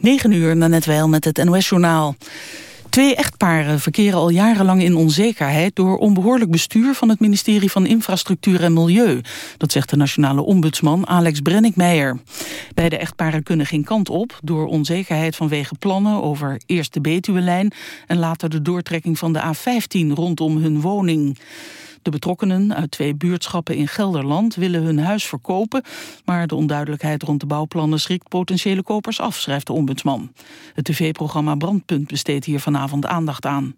9 uur, net wel met het NOS-journaal. Twee echtparen verkeren al jarenlang in onzekerheid... door onbehoorlijk bestuur van het ministerie van Infrastructuur en Milieu. Dat zegt de nationale ombudsman Alex Brennickmeijer. Beide echtparen kunnen geen kant op... door onzekerheid vanwege plannen over eerst de Betuwe-lijn... en later de doortrekking van de A15 rondom hun woning. De betrokkenen uit twee buurtschappen in Gelderland willen hun huis verkopen, maar de onduidelijkheid rond de bouwplannen schrikt potentiële kopers af, schrijft de ombudsman. Het tv-programma Brandpunt besteedt hier vanavond aandacht aan.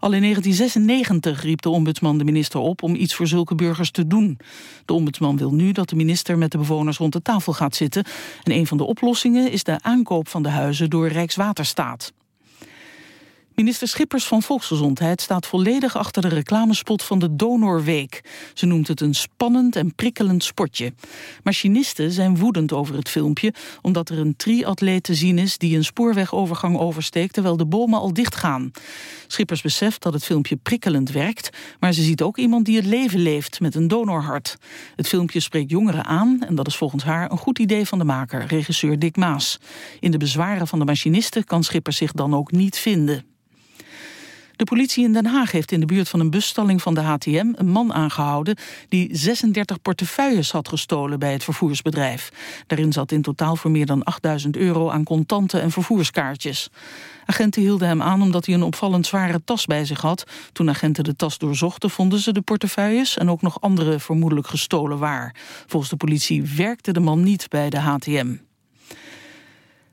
Al in 1996 riep de ombudsman de minister op om iets voor zulke burgers te doen. De ombudsman wil nu dat de minister met de bewoners rond de tafel gaat zitten en een van de oplossingen is de aankoop van de huizen door Rijkswaterstaat. Minister Schippers van Volksgezondheid staat volledig achter de reclamespot van de Donorweek. Ze noemt het een spannend en prikkelend sportje. Machinisten zijn woedend over het filmpje, omdat er een triatleet te zien is die een spoorwegovergang oversteekt terwijl de bomen al dichtgaan. Schippers beseft dat het filmpje prikkelend werkt, maar ze ziet ook iemand die het leven leeft met een donorhart. Het filmpje spreekt jongeren aan en dat is volgens haar een goed idee van de maker, regisseur Dick Maas. In de bezwaren van de machinisten kan Schippers zich dan ook niet vinden. De politie in Den Haag heeft in de buurt van een busstalling van de HTM een man aangehouden die 36 portefeuilles had gestolen bij het vervoersbedrijf. Daarin zat in totaal voor meer dan 8000 euro aan contanten en vervoerskaartjes. Agenten hielden hem aan omdat hij een opvallend zware tas bij zich had. Toen agenten de tas doorzochten vonden ze de portefeuilles en ook nog andere vermoedelijk gestolen waar. Volgens de politie werkte de man niet bij de HTM.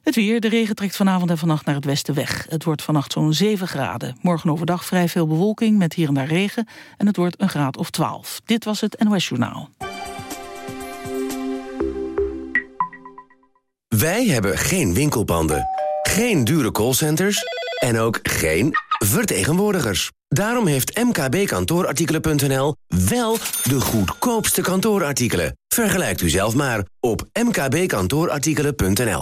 Het weer, de regen trekt vanavond en vannacht naar het westen weg. Het wordt vannacht zo'n 7 graden. Morgen overdag vrij veel bewolking met hier en daar regen. En het wordt een graad of 12. Dit was het NOS Journaal. Wij hebben geen winkelpanden, geen dure callcenters en ook geen vertegenwoordigers. Daarom heeft mkbkantoorartikelen.nl wel de goedkoopste kantoorartikelen. Vergelijkt u zelf maar op mkbkantoorartikelen.nl.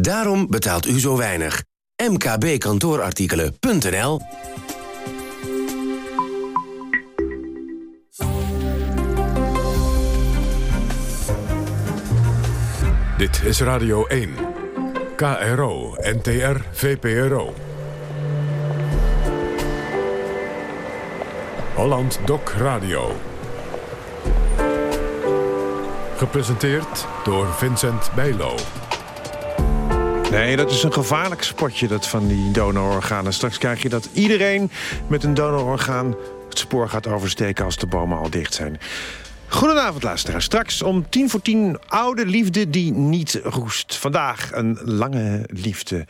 Daarom betaalt u zo weinig. mkbkantoorartikelen.nl Dit is Radio 1. KRO, NTR, VPRO. Holland Doc Radio. Gepresenteerd door Vincent Bijlo. Nee, dat is een gevaarlijk spotje, dat van die donororganen. Straks krijg je dat iedereen met een donororgaan het spoor gaat oversteken als de bomen al dicht zijn. Goedenavond, luisteraars. Straks om tien voor tien oude liefde die niet roest. Vandaag een lange liefde.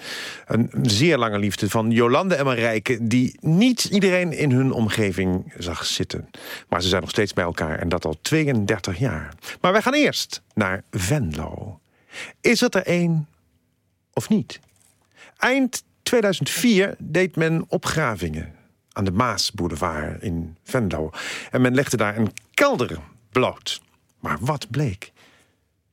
Een zeer lange liefde van Jolande en Marijke... die niet iedereen in hun omgeving zag zitten. Maar ze zijn nog steeds bij elkaar en dat al 32 jaar. Maar wij gaan eerst naar Venlo. Is het er één of niet? Eind 2004 deed men opgravingen aan de Maasboulevard in Venlo. En men legde daar een kelder bloot. Maar wat bleek?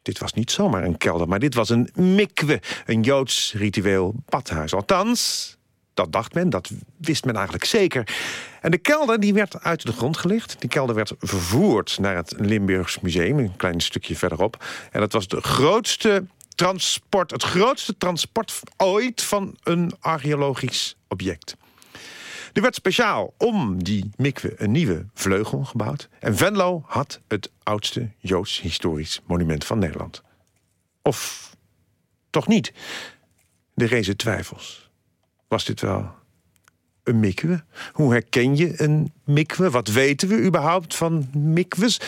Dit was niet zomaar een kelder, maar dit was een mikwe. Een Joods ritueel badhuis. Althans, dat dacht men, dat wist men eigenlijk zeker. En de kelder die werd uit de grond gelicht. Die kelder werd vervoerd naar het Limburgs Museum, een klein stukje verderop. En dat was de grootste transport, het grootste transport ooit van een archeologisch object. Er werd speciaal om die mikwe een nieuwe vleugel gebouwd. En Venlo had het oudste Joods historisch monument van Nederland. Of toch niet? De rezen twijfels. Was dit wel een mikwe? Hoe herken je een mikwe? Wat weten we überhaupt van mikwes?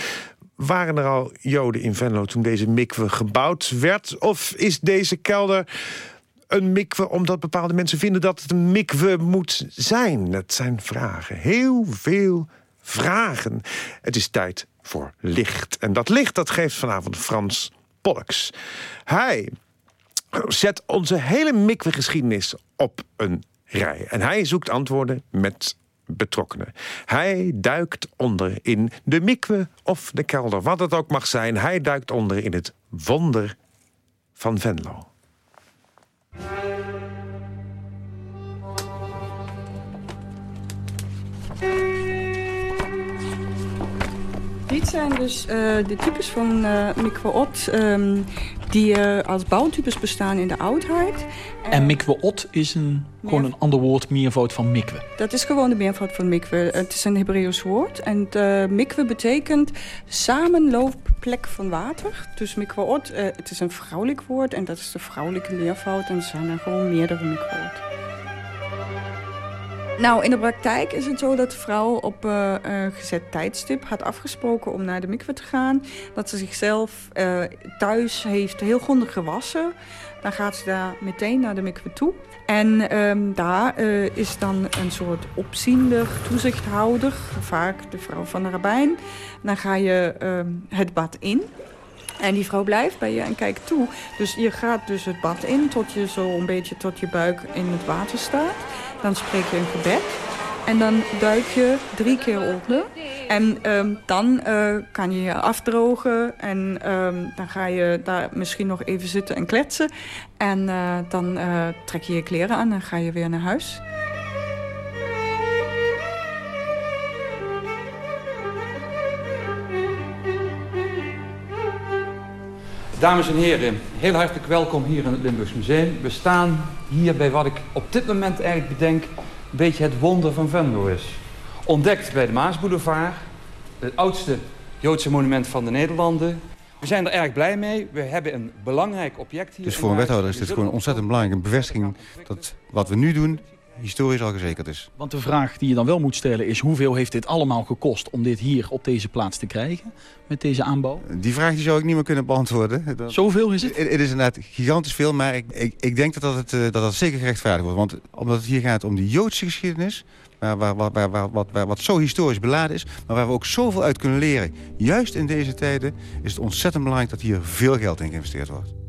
Waren er al Joden in Venlo toen deze mikwe gebouwd werd? Of is deze kelder een mikwe omdat bepaalde mensen vinden dat het een mikwe moet zijn? Dat zijn vragen. Heel veel vragen. Het is tijd voor licht. En dat licht dat geeft vanavond Frans Polks. Hij zet onze hele mikwe-geschiedenis op een rij. En hij zoekt antwoorden met betrokkenen. Hij duikt onder in de mikwe of de kelder, wat het ook mag zijn. Hij duikt onder in het wonder van Venlo. Dit zijn dus uh, de types van uh, mikwaot um, die uh, als bouwtypes bestaan in de oudheid. En mikwaot is een, gewoon een ander woord, meervoud van mikwe? Dat is gewoon de meervoud van mikwe. Het is een Hebreeuws woord. En uh, mikwe betekent samenloopplek van water. Dus mikwaot, het is een vrouwelijk woord en dat is de vrouwelijke meervoud. En er zijn er gewoon meerdere mikwaot. Nou, in de praktijk is het zo dat de vrouw op uh, uh, gezet tijdstip had afgesproken om naar de mikwe te gaan. Dat ze zichzelf uh, thuis heeft heel grondig gewassen. Dan gaat ze daar meteen naar de mikwe toe. En um, daar is dan een soort opziender, toezichthouder, vaak de vrouw van de rabbijn. Dan ga je um, het bad in. En die vrouw blijft bij je en kijkt toe. Dus je gaat dus het bad in tot je zo een beetje tot je buik in het water staat. Dan spreek je een gebed. En dan duik je drie keer onder. En um, dan uh, kan je je afdrogen. En um, dan ga je daar misschien nog even zitten en kletsen. En uh, dan uh, trek je je kleren aan en ga je weer naar huis. Dames en heren, heel hartelijk welkom hier in het Limburgs Museum. We staan hier bij wat ik op dit moment eigenlijk bedenk... een beetje het wonder van Venlo is. Ontdekt bij de Maasboulevard, het oudste Joodse monument van de Nederlanden. We zijn er erg blij mee. We hebben een belangrijk object hier. Dus voor een wethouder is dit gewoon ontzettend belangrijk. Een bevestiging dat wat we nu doen historisch al gezekerd is. Want de vraag die je dan wel moet stellen is... hoeveel heeft dit allemaal gekost om dit hier op deze plaats te krijgen? Met deze aanbouw? Die vraag die zou ik niet meer kunnen beantwoorden. Dat, Zoveel is het? Het is inderdaad gigantisch veel, maar ik, ik, ik denk dat dat, het, dat dat zeker gerechtvaardigd wordt. Want omdat het hier gaat om de Joodse geschiedenis... Waar, waar, waar, waar, wat, wat zo historisch beladen is, maar waar we ook zoveel uit kunnen leren. Juist in deze tijden is het ontzettend belangrijk dat hier veel geld in geïnvesteerd wordt.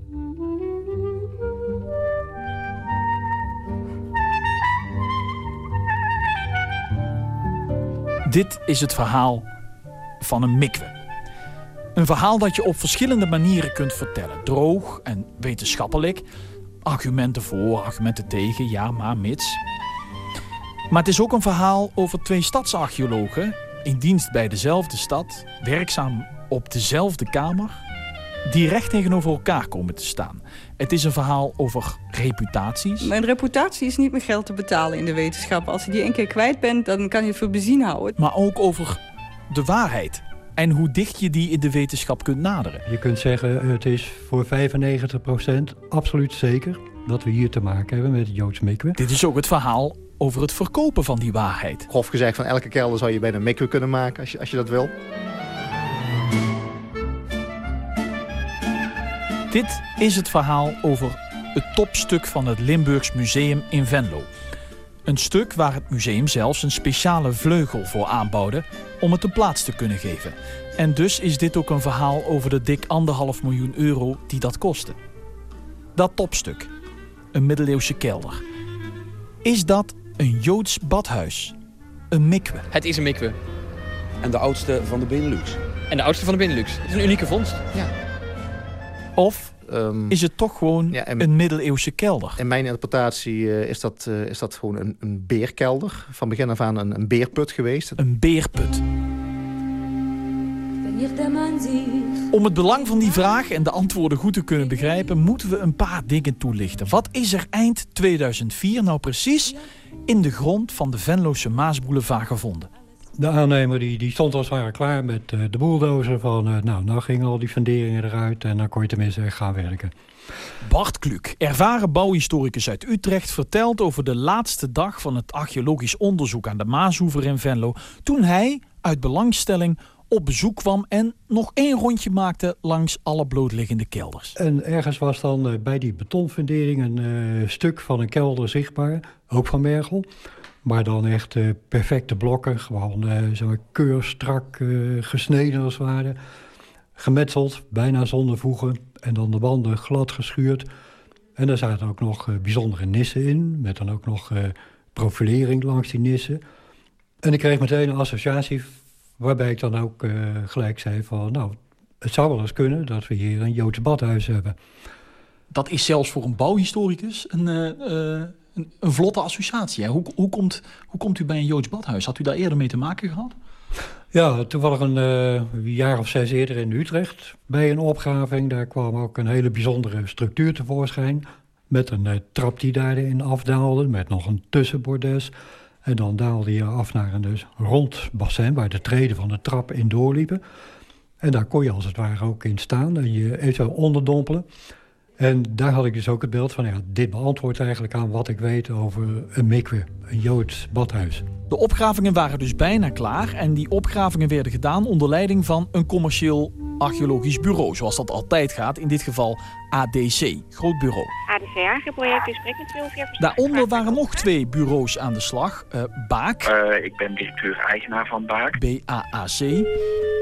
Dit is het verhaal van een mikwe. Een verhaal dat je op verschillende manieren kunt vertellen. Droog en wetenschappelijk. Argumenten voor, argumenten tegen, ja, maar mits. Maar het is ook een verhaal over twee stadsarcheologen... in dienst bij dezelfde stad, werkzaam op dezelfde kamer... die recht tegenover elkaar komen te staan. Het is een verhaal over reputaties. Mijn reputatie is niet meer geld te betalen in de wetenschap. Als je die één keer kwijt bent, dan kan je het voor bezien houden. Maar ook over de waarheid. En hoe dicht je die in de wetenschap kunt naderen. Je kunt zeggen, het is voor 95% absoluut zeker... dat we hier te maken hebben met het Joods mikwe. Dit is ook het verhaal over het verkopen van die waarheid. Grof gezegd, van elke kelder zou je bijna een mikwe kunnen maken als je, als je dat wil. Dit is het verhaal over het topstuk van het Limburgs Museum in Venlo. Een stuk waar het museum zelfs een speciale vleugel voor aanbouwde om het een plaats te kunnen geven. En dus is dit ook een verhaal over de dik anderhalf miljoen euro die dat kostte. Dat topstuk, een middeleeuwse kelder. Is dat een Joods badhuis? Een mikwe? Het is een mikwe. En de oudste van de Benelux. En de oudste van de Benelux. Het is een unieke vondst. Ja. Of um, is het toch gewoon ja, en, een middeleeuwse kelder? In mijn interpretatie uh, is, dat, uh, is dat gewoon een, een beerkelder. Van begin af aan een, een beerput geweest. Een beerput. Om het belang van die vraag en de antwoorden goed te kunnen begrijpen... moeten we een paar dingen toelichten. Wat is er eind 2004 nou precies in de grond van de Venlose Maasboulevard gevonden? De aannemer die, die stond als het ware klaar met uh, de boeldozer van... Uh, nou, nou gingen al die funderingen eruit en dan kon je tenminste echt gaan werken. Bart Kluk, ervaren bouwhistoricus uit Utrecht... vertelt over de laatste dag van het archeologisch onderzoek aan de Maashoever in Venlo... toen hij uit belangstelling op bezoek kwam en nog één rondje maakte langs alle blootliggende kelders. En ergens was dan uh, bij die betonfundering een uh, stuk van een kelder zichtbaar, ook van Mergel. Maar dan echt uh, perfecte blokken, gewoon uh, keurstrak uh, gesneden als het ware. Gemetseld, bijna zonder voegen. En dan de wanden glad geschuurd. En daar zaten ook nog bijzondere nissen in, met dan ook nog profilering langs die nissen. En ik kreeg meteen een associatie waarbij ik dan ook gelijk zei van... nou, het zou wel eens kunnen dat we hier een Joods badhuis hebben. Dat is zelfs voor een bouwhistoricus een, een, vlotte associatie. Hoe, hoe, komt, hoe komt u bij een Joods badhuis? Had u daar eerder mee te maken gehad? Ja, toevallig een uh, jaar of zes eerder in Utrecht bij een opgraving. Daar kwam ook een hele bijzondere structuur tevoorschijn. Met een uh, trap die daarin afdaalde, met nog een tussenbordes. En dan daalde je af naar een dus rond bassin waar de treden van de trap in doorliepen. En daar kon je als het ware ook in staan en je eventueel onderdompelen. En daar had ik dus ook het beeld van, ja, dit beantwoordt eigenlijk aan wat ik weet over een mikwe, een Joods badhuis. De opgravingen waren dus bijna klaar en die opgravingen werden gedaan onder leiding van een commercieel archeologisch bureau, zoals dat altijd gaat, in dit geval ADC, groot bureau. ADC project is met veel Daaronder waren nog twee bureaus aan de slag. Uh, Baak. Uh, ik ben directeur-eigenaar van Baak. BAAC.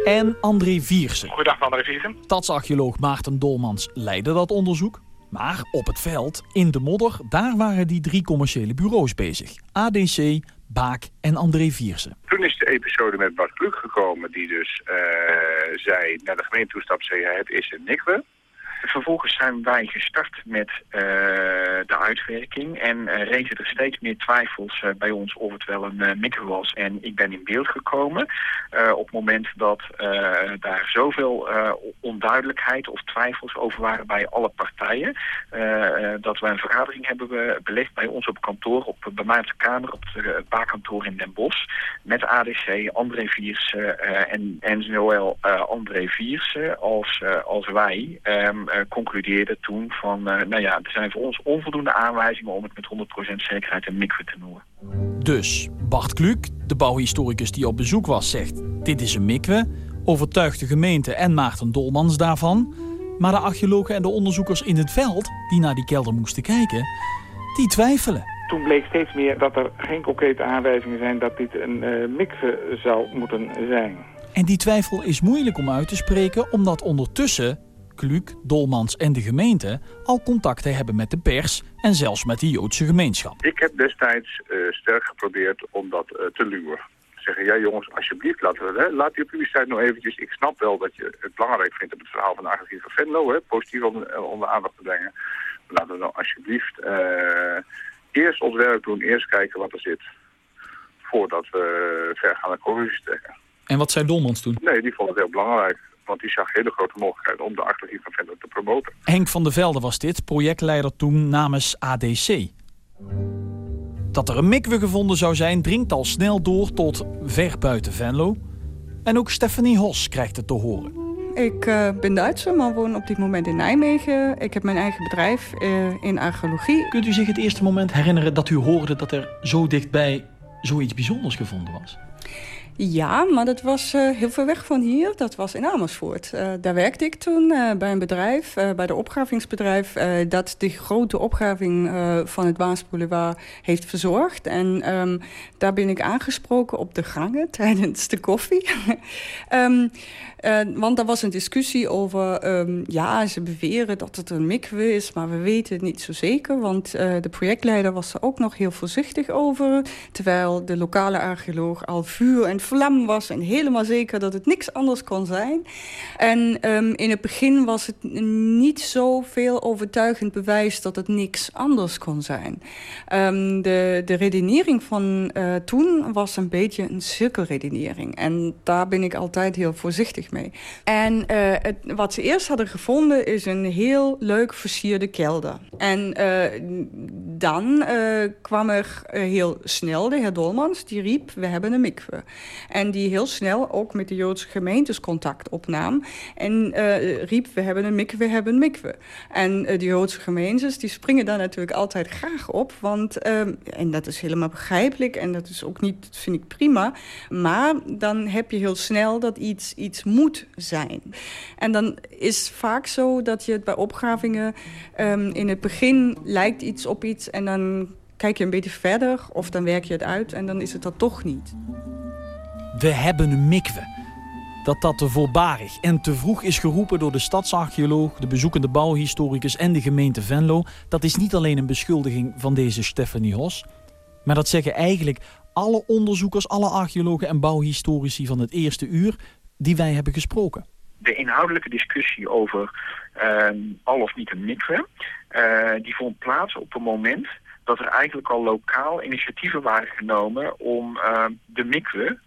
En André Viersen. Goedendag André Viersen. Stadsarcheoloog Maarten Dolmans leidde dat onderzoek. Maar op het veld, in de modder, daar waren die drie commerciële bureaus bezig. ADC, Baak en André Viersen. Toen is de episode met Bart Kluk gekomen, die dus uh, zei naar de gemeente toestap, zei het is een nikwe. Vervolgens zijn wij gestart met uh, de uitwerking en uh, rezen er steeds meer twijfels uh, bij ons of het wel een mikro was. En ik ben in beeld gekomen op het moment dat daar zoveel onduidelijkheid of twijfels over waren bij alle partijen. dat we een vergadering hebben belegd bij ons op kantoor, op, bij mij de Kamer, op het baakkantoor in Den Bosch. Met ADC, André Viersen en, en André Viersen als, als wij. Uh, concludeerde toen van, uh, nou ja, er zijn voor ons onvoldoende aanwijzingen om het met 100% zekerheid een mikve te noemen. Dus Bart Kluk, de bouwhistoricus die op bezoek was, zegt dit is een mikwe, overtuigt de gemeente en Maarten Dolmans daarvan. Maar de archeologen en de onderzoekers in het veld, die naar die kelder moesten kijken, die twijfelen. Toen bleek steeds meer dat er geen concrete aanwijzingen zijn dat dit een uh, mikve zou moeten zijn. En die twijfel is moeilijk om uit te spreken, omdat ondertussen Kluk, Dolmans en de gemeente al contacten hebben met de pers en zelfs met de Joodse gemeenschap. Ik heb destijds uh, sterk geprobeerd om dat uh, te luwen. Zeggen, ja jongens, alsjeblieft, laten we, hè, laat die publiciteit nog eventjes. Ik snap wel dat je het belangrijk vindt om het verhaal van de van Venlo, hè, positief onder, onder aandacht te brengen. Maar laten we nou alsjeblieft uh, eerst ons werk doen, eerst kijken wat er zit. Voordat we ver gaan naar conclusies trekken. En wat zei Dolmans toen? Nee, die vond het heel belangrijk. Want die zag hele grote mogelijkheden om de archeologie van Venlo te promoten. Henk van der Velde was dit, projectleider toen namens ADC. Dat er een mikwe gevonden zou zijn, dringt al snel door tot ver buiten Venlo. En ook Stephanie Hos krijgt het te horen. Ik uh, ben Duitser, maar woon op dit moment in Nijmegen. Ik heb mijn eigen bedrijf uh, in archeologie. Kunt u zich het eerste moment herinneren dat u hoorde dat er zo dichtbij zoiets bijzonders gevonden was? Ja, maar dat was uh, heel ver weg van hier. Dat was in Amersfoort. Uh, daar werkte ik toen uh, bij een bedrijf, bij de opgravingsbedrijf... dat de grote opgraving van het Waasboulevard heeft verzorgd. En um, daar ben ik aangesproken op de gangen tijdens de koffie. Uh, want er was een discussie over, um, ja, ze beweren dat het een mikwe is, maar we weten het niet zo zeker. Want de projectleider was er ook nog heel voorzichtig over. Terwijl de lokale archeoloog al vuur en vlam was en helemaal zeker dat het niks anders kon zijn. En um, in het begin was het niet zoveel overtuigend bewijs dat het niks anders kon zijn. Um, de, de redenering van uh, toen was een beetje een cirkelredenering. En daar ben ik altijd heel voorzichtig mee. En uh, het, wat ze eerst hadden gevonden is een heel leuk versierde kelder. En uh, dan kwam er heel snel de heer Dolmans, die riep, we hebben een mikwe. En die heel snel ook met de Joodse gemeentes contact opnam. En riep, we hebben een mikwe, we hebben een mikwe. En de Joodse gemeentes, die springen daar natuurlijk altijd graag op. Want, en dat is helemaal begrijpelijk en dat is ook niet, vind ik prima. Maar dan heb je heel snel dat iets, iets moet zijn. En dan is vaak zo dat je het bij opgravingen um, in het begin lijkt iets op iets en dan kijk je een beetje verder of dan werk je het uit en dan is het dat toch niet. We hebben een mikwe. Dat dat te voorbarig en te vroeg is geroepen door de stadsarcheoloog, de bezoekende bouwhistoricus en de gemeente Venlo, dat is niet alleen een beschuldiging van deze Stephanie Hos, maar dat zeggen eigenlijk alle onderzoekers, alle archeologen en bouwhistorici van het eerste uur die wij hebben gesproken. De inhoudelijke discussie over ehm, al of niet een mikwe, uh, die vond plaats op een moment dat er eigenlijk al lokaal initiatieven waren genomen om uh, de mikwe uh,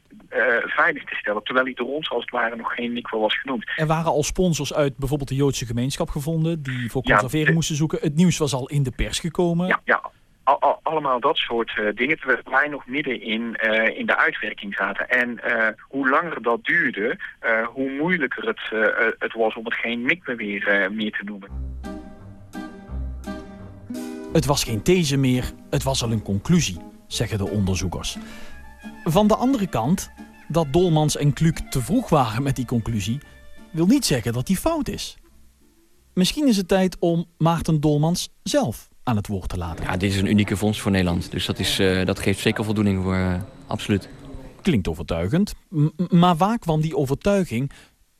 veilig te stellen. Terwijl hij door ons als het ware nog geen mikwe was genoemd. Er waren al sponsors uit bijvoorbeeld de Joodse gemeenschap gevonden... die voor conservering moesten zoeken. Het nieuws was al in de pers gekomen. Ja, ja al, al, allemaal dat soort uh, dingen. Terwijl wij nog midden in, uh, in de uitwerking zaten. En uh, hoe langer dat duurde, hoe moeilijker het, het was om het geen mikwe weer, meer te noemen. Het was geen these meer, het was al een conclusie, zeggen de onderzoekers. Van de andere kant, dat Dolmans en Kluk te vroeg waren met die conclusie... wil niet zeggen dat die fout is. Misschien is het tijd om Maarten Dolmans zelf aan het woord te laten. Ja, dit is een unieke fonds voor Nederland. Dus dat, is, uh, dat geeft zeker voldoening voor, uh, absoluut. Klinkt overtuigend. Maar waar kwam die overtuiging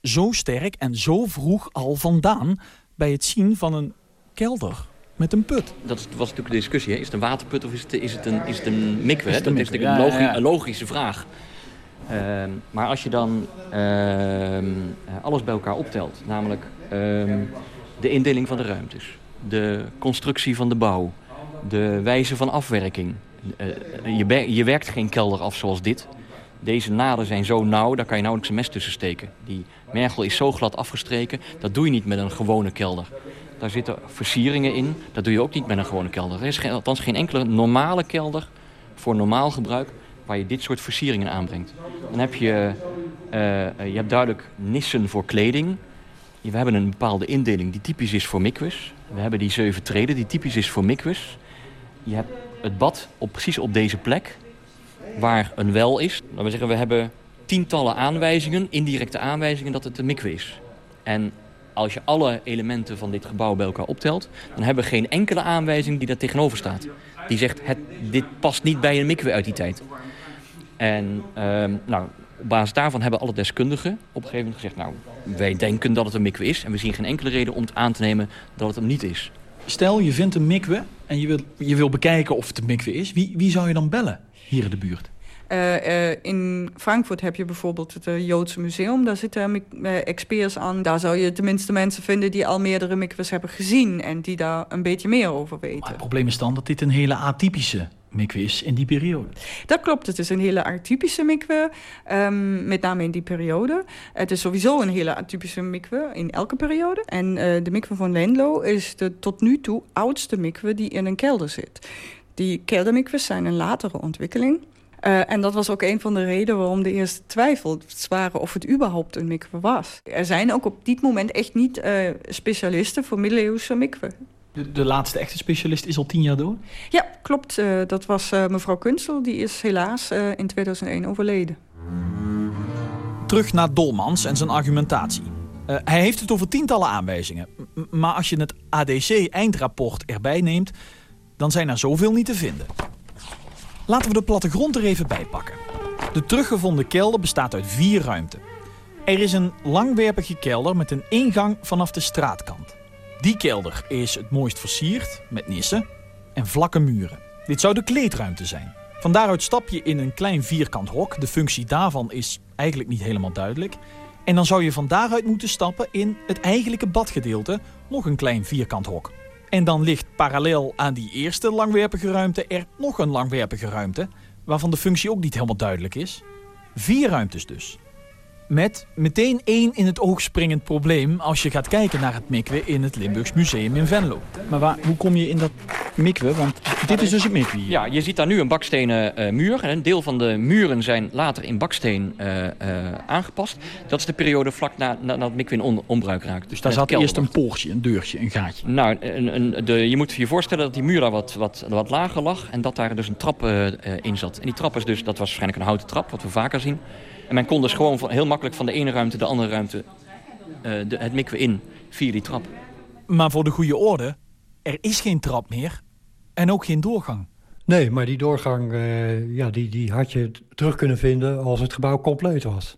zo sterk en zo vroeg al vandaan... bij het zien van een kelder met een put? Dat was natuurlijk de discussie. Hè? Is het een waterput of is het, is het een, is het een mikwe? Dat is natuurlijk een, logi ja, ja. een, logische vraag. Uh, maar als je dan ehm, alles bij elkaar optelt... namelijk ehm, de indeling van de ruimtes de constructie van de bouw, de wijze van afwerking. Uh, je, je, werkt geen kelder af zoals dit. Deze naden zijn zo nauw, daar kan je nauwelijks een mes tussen steken. Die mergel is zo glad afgestreken, dat doe je niet met een gewone kelder. Daar zitten versieringen in, dat doe je ook niet met een gewone kelder. Er is althans geen enkele normale kelder voor normaal gebruik waar je dit soort versieringen aanbrengt. Dan heb je, uh, je hebt duidelijk nissen voor kleding. We hebben een bepaalde indeling die typisch is voor mikwes. We hebben die zeven treden die typisch is voor mikwes. Je hebt het bad op, precies op deze plek waar een wel is. We zeggen, we hebben tientallen aanwijzingen, indirecte aanwijzingen dat het een mikwe is. En als je alle elementen van dit gebouw bij elkaar optelt... dan hebben we geen enkele aanwijzing die daar tegenover staat. Die zegt, het, dit past niet bij een mikwe uit die tijd. En uh, nou, op basis daarvan hebben alle deskundigen op een gegeven moment gezegd... nou, wij denken dat het een mikwe is... en we zien geen enkele reden om aan te nemen dat het hem niet is. Stel, je vindt een mikwe en je wil, je wil bekijken of het een mikwe is. Wie, wie zou je dan bellen hier in de buurt? Uh, uh, in Frankfurt heb je bijvoorbeeld het uh, Joodse Museum. Daar zitten experts aan. Daar zou je tenminste mensen vinden die al meerdere mikwes hebben gezien... en die daar een beetje meer over weten. Maar het probleem is dan dat dit een hele atypische mikwe is in die periode. Dat klopt, het is een hele atypische mikwe, um, met name in die periode. Het is sowieso een hele atypische mikwe in elke periode. En de mikwe van Venlo is de tot nu toe oudste mikwe die in een kelder zit. Die keldermikwes zijn een latere ontwikkeling. Uh, en dat was ook een van de redenen waarom de eerste twijfels waren of het überhaupt een mikwe was. Er zijn ook op dit moment echt niet uh, specialisten voor middeleeuwse mikwe. De, de, laatste echte specialist is al tien jaar dood? Ja, klopt. Uh, dat was uh, mevrouw Kunstel. Die is helaas uh, in 2001 overleden. Terug naar Dolmans en zijn argumentatie. hij heeft het over tientallen aanwijzingen. M maar als je het ADC-eindrapport erbij neemt... dan zijn er zoveel niet te vinden. Laten we de plattegrond er even bij pakken. De teruggevonden kelder bestaat uit vier ruimten. Er is een langwerpige kelder met een ingang vanaf de straatkant. Die kelder is het mooist versierd met nissen en vlakke muren. Dit zou de kleedruimte zijn. Van daaruit stap je in een klein vierkant hok. De functie daarvan is eigenlijk niet helemaal duidelijk. En dan zou je van daaruit moeten stappen in het eigenlijke badgedeelte, nog een klein vierkant hok. En dan ligt parallel aan die eerste langwerpige ruimte er nog een langwerpige ruimte, waarvan de functie ook niet helemaal duidelijk is. Vier ruimtes dus. Met meteen één in het oog springend probleem als je gaat kijken naar het mikwe in het Limburgs Museum in Venlo. Maar waar, hoe kom je in dat mikwe? Want dit is dus het mikwe hier. Ja, je ziet daar nu een bakstenen uh, muur. En een deel van de muren zijn later in baksteen uh, uh, aangepast. Dat is de periode vlak nadat na, na het mikwe in on, onbruik raakt. Dus daar zat eerst een poortje, een deurtje, een gaatje. Nou, een, een, de, je moet je voorstellen dat die muur daar wat, wat, wat lager lag. En dat daar dus een trap in zat. En die trap is dus, dat was waarschijnlijk een houten trap, wat we vaker zien. En men kon dus gewoon van, heel makkelijk van de ene ruimte de andere ruimte uh, de, het mikwe in via die trap. Maar voor de goede orde, er is geen trap meer en ook geen doorgang. Nee, maar die doorgang uh, ja, die, die had je terug kunnen vinden als het gebouw compleet was.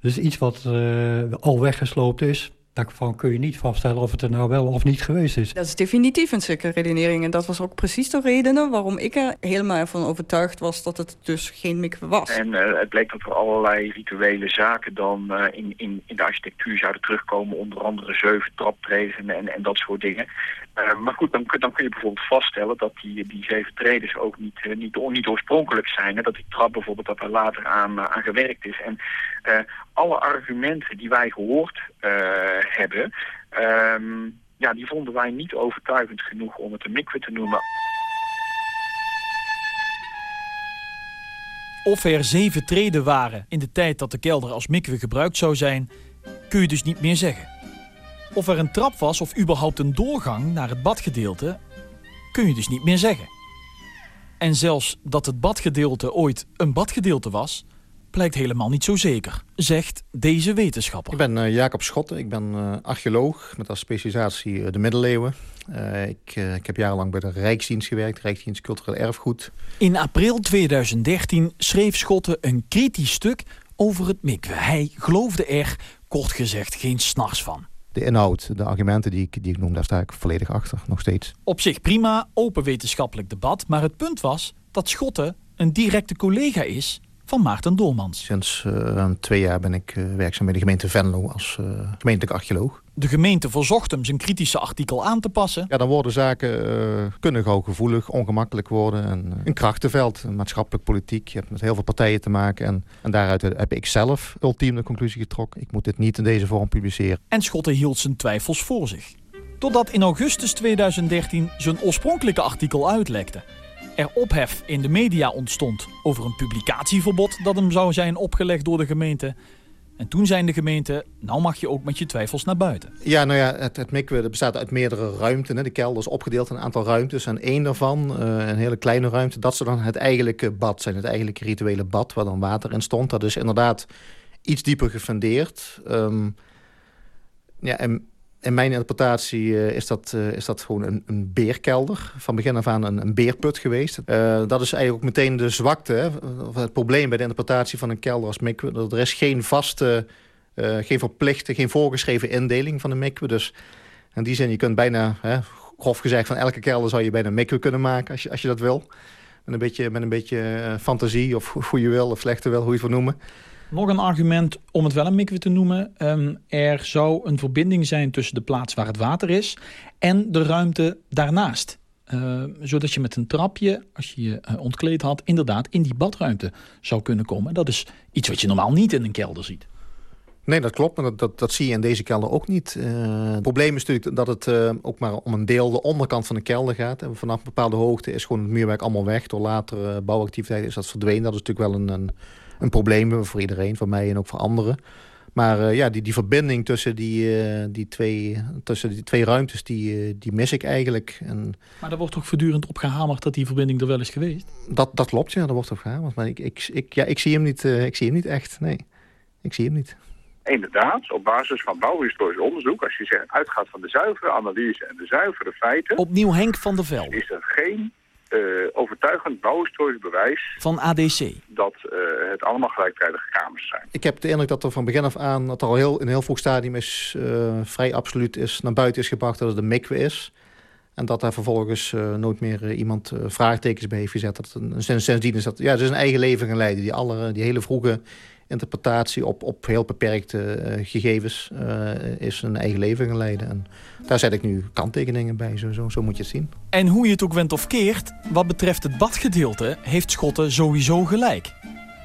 Dus iets wat uh, al weggesloopt is, Daarvan kun je niet vaststellen of het er nou wel of niet geweest is. Dat is definitief een zekere redenering. En dat was ook precies de reden waarom ik er helemaal van overtuigd was... dat het dus geen mikwe was. En uh, het bleek dat er allerlei rituele zaken dan uh, in, in, in de architectuur zouden terugkomen. Onder andere zeven traptreden en, en dat soort dingen. Uh, maar goed, dan, kun je bijvoorbeeld vaststellen dat die, die zeven treden ook niet, niet, niet oorspronkelijk zijn. Hè? Dat die trap bijvoorbeeld dat er later aan, aan gewerkt is. En alle argumenten die wij gehoord hebben, um, ja, die vonden wij niet overtuigend genoeg om het een mikwe te noemen. Of er zeven treden waren in de tijd dat de kelder als mikwe gebruikt zou zijn, kun je dus niet meer zeggen. Of er een trap was of überhaupt een doorgang naar het badgedeelte, kun je dus niet meer zeggen. En zelfs dat het badgedeelte ooit een badgedeelte was, blijkt helemaal niet zo zeker, zegt deze wetenschapper. Ik ben uh, Jacob Schotten, ik ben uh, archeoloog met als specialisatie uh, de middeleeuwen. Ik, ik, heb jarenlang bij de Rijksdienst gewerkt, Rijksdienst Cultureel Erfgoed. In april 2013 schreef Schotten een kritisch stuk over het mikwe. Hij geloofde er, kort gezegd, geen s'nachts van. De inhoud, de argumenten die ik, die ik noem, daar sta ik volledig achter, nog steeds. Op zich prima, open wetenschappelijk debat, maar het punt was dat Schotten een directe collega is van Maarten Doormans. Sinds uh, twee jaar ben ik uh, werkzaam bij de gemeente Venlo als uh, gemeentelijk archeoloog. De gemeente verzocht hem zijn kritische artikel aan te passen. Ja, dan worden zaken kunnen gauw gevoelig, ongemakkelijk worden. En, een krachtenveld, een maatschappelijk politiek. Je hebt met heel veel partijen te maken. En, en daaruit heb ik zelf ultiem de conclusie getrokken. Ik moet dit niet in deze vorm publiceren. En Schotten hield zijn twijfels voor zich. Totdat in augustus 2013 zijn oorspronkelijke artikel uitlekte er ophef in de media ontstond over een publicatieverbod dat hem zou zijn opgelegd door de gemeente. En toen zijn de gemeente, nou mag je ook met je twijfels naar buiten. Ja, nou ja, het, het mikwe bestaat uit meerdere ruimten. Hè. De kelder is opgedeeld in een aantal ruimtes. En één daarvan, uh, een hele kleine ruimte, dat zou dan het eigenlijke bad zijn. Het eigenlijke rituele bad waar dan water in stond. Dat is inderdaad iets dieper gefundeerd. Um, ja, en in mijn interpretatie uh, is, dat, uh, is dat gewoon een, een, beerkelder. Van begin af aan een, een beerput geweest. Uh, dat is eigenlijk ook meteen de zwakte. Of het probleem bij de interpretatie van een kelder als mikwe. Er is geen vaste, geen verplichte, geen voorgeschreven indeling van een mikwe. Dus in die zin, je kunt bijna, hè, grof gezegd... van elke kelder zou je bijna een mikwe kunnen maken als je, als je dat wil. Met een beetje, met een beetje fantasie of hoe je wil, of slechte wil, hoe je het wil noemen. Nog een argument om het wel een mikwe te noemen. Um, er zou een verbinding zijn tussen de plaats waar het water is en de ruimte daarnaast. Uh, zodat je met een trapje, als je je uh, ontkleed had, inderdaad in die badruimte zou kunnen komen. Dat is iets wat je normaal niet in een kelder ziet. Nee, dat klopt. Dat, dat, dat zie je in deze kelder ook niet. Uh, het probleem is natuurlijk dat het uh, ook maar om een deel, de onderkant van de kelder gaat. En vanaf een bepaalde hoogte is gewoon het muurwerk allemaal weg. Door latere bouwactiviteit is dat verdwenen. Dat is natuurlijk wel een, een een probleem voor iedereen, voor mij en ook voor anderen. Maar uh, ja, die, die verbinding tussen die, uh, die, twee, tussen die twee ruimtes, die, uh, die mis ik eigenlijk. En maar daar wordt toch voortdurend op gehamerd dat die verbinding er wel is geweest? Dat, dat klopt, ja, daar wordt op gehamerd. Maar ik, ik, ik, ja, ik, zie hem niet, ik zie hem niet echt, nee. Ik zie hem niet. Inderdaad, op basis van bouwhistorisch onderzoek, als je zegt, uitgaat van de zuivere analyse en de zuivere feiten... Opnieuw Henk van der Velde. Is er geen uh, overtuigend bouwhistorisch bewijs... Van ADC? Dat uh, het allemaal gelijktijdige kamers zijn. Ik heb de indruk dat er van begin af aan... dat er al heel, in een heel vroeg stadium is, uh, vrij absoluut is, naar buiten is gebracht... dat het een mikwe is. En dat daar vervolgens nooit meer iemand vraagtekens bij heeft gezet. Dat een, sindsdien is dat... Ja, het is een eigen leven gaan leiden. Die, alle, die hele vroege interpretatie op, op heel beperkte uh, gegevens uh, is een eigen leven gaan leiden. En daar zet ik nu kanttekeningen bij, zo, zo, zo moet je het zien. En hoe je het ook went of keert, wat betreft het badgedeelte heeft Schotten sowieso gelijk.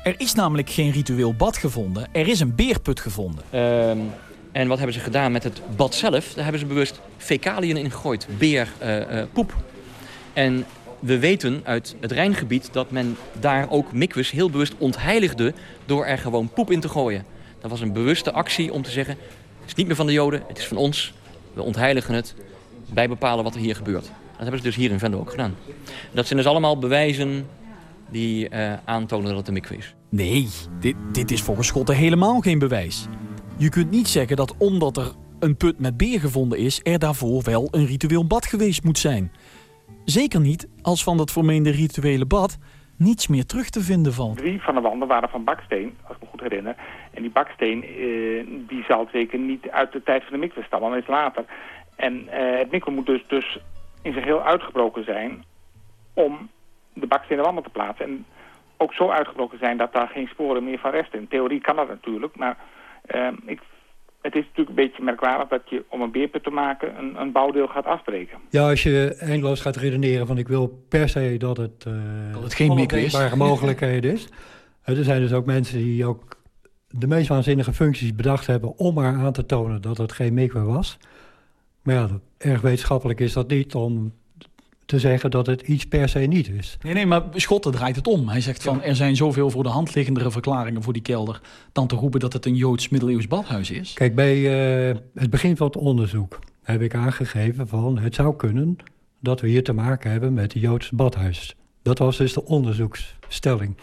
Er is namelijk geen ritueel bad gevonden, er is een beerput gevonden. Um, en wat hebben ze gedaan met het bad zelf? Daar hebben ze bewust fecaliën in gegooid, beerpoep. Uh, en we weten uit het Rijngebied dat men daar ook mikwes heel bewust ontheiligde... door er gewoon poep in te gooien. Dat was een bewuste actie om te zeggen... het is niet meer van de Joden, het is van ons. We ontheiligen het. Wij bepalen wat er hier gebeurt. Dat hebben ze dus hier in Venlo ook gedaan. Dat zijn dus allemaal bewijzen die uh, aantonen dat het een mikwe is. Nee, dit, dit is volgens Schotten helemaal geen bewijs. Je kunt niet zeggen dat omdat er een put met beer gevonden is... er daarvoor wel een ritueel bad geweest moet zijn... Zeker niet als van dat vermeende rituele bad niets meer terug te vinden valt. Drie van de wanden waren van baksteen, als ik me goed herinner. En die baksteen eh, die zal zeker niet uit de tijd van de mikwe stammen, maar is later. En eh, het mikwe moet dus, dus in zich heel uitgebroken zijn om de bakstenen wanden te plaatsen. En ook zo uitgebroken zijn dat daar geen sporen meer van resten. In theorie kan dat natuurlijk, maar uh, ik het is natuurlijk een beetje merkwaardig dat je om een beerput te maken een, een bouwdeel gaat afbreken. Ja, als je eindeloos gaat redeneren van ik wil per se dat het, uh, dat het geen is. mogelijkheden is. er zijn dus ook mensen die ook de meest waanzinnige functies bedacht hebben om maar aan te tonen dat het geen mikwe was. Maar ja, erg wetenschappelijk is dat niet om te zeggen dat het iets per se niet is. Nee, nee, maar Schotten draait het om. Hij zegt van er zijn zoveel voor de hand liggendere verklaringen voor die kelder... dan te roepen dat het een Joods middeleeuws badhuis is. Kijk, bij uh, het begin van het onderzoek heb ik aangegeven van het zou kunnen... dat we hier te maken hebben met een Joods badhuis. Dat was dus de onderzoeksstelling.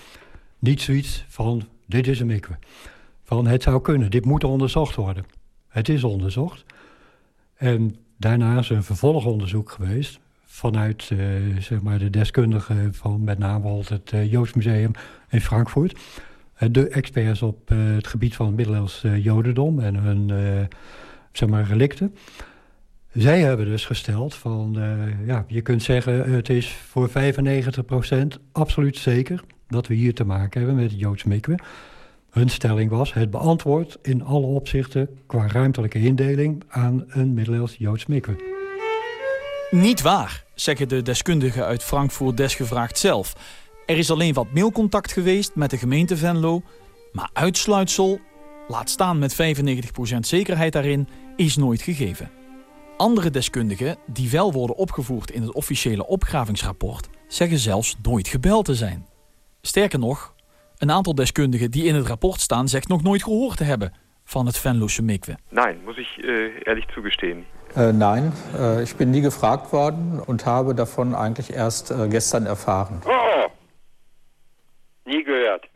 Niet zoiets van dit is een mikwe. Van het zou kunnen, dit moet onderzocht worden. Het is onderzocht. En daarna is een vervolgonderzoek geweest vanuit uh, zeg maar de deskundigen van met name het uh, Joods Museum in Frankfurt. Uh, de experts op het gebied van het middeleeuws jodendom en hun zeg maar relicten. Zij hebben dus gesteld van, ja, je kunt zeggen het is voor 95% absoluut zeker dat we hier te maken hebben met Joods mikwe. Hun stelling was het beantwoord in alle opzichten qua ruimtelijke indeling aan een middeleeuws Joods mikwe. Niet waar, zeggen de deskundigen uit Frankfurt desgevraagd zelf. Er is alleen wat mailcontact geweest met de gemeente Venlo... maar uitsluitsel, laat staan met 95% zekerheid daarin, is nooit gegeven. Andere deskundigen, die wel worden opgevoerd in het officiële opgravingsrapport... zeggen zelfs nooit gebeld te zijn. Sterker nog, een aantal deskundigen die in het rapport staan... zegt nog nooit gehoord te hebben van het Venlose mikwe. Nee, moet ik eerlijk toegestehen. Äh, nein, äh, ich bin nie gefragt worden und habe davon eigentlich erst äh, gestern erfahren. Oh, nie gehört.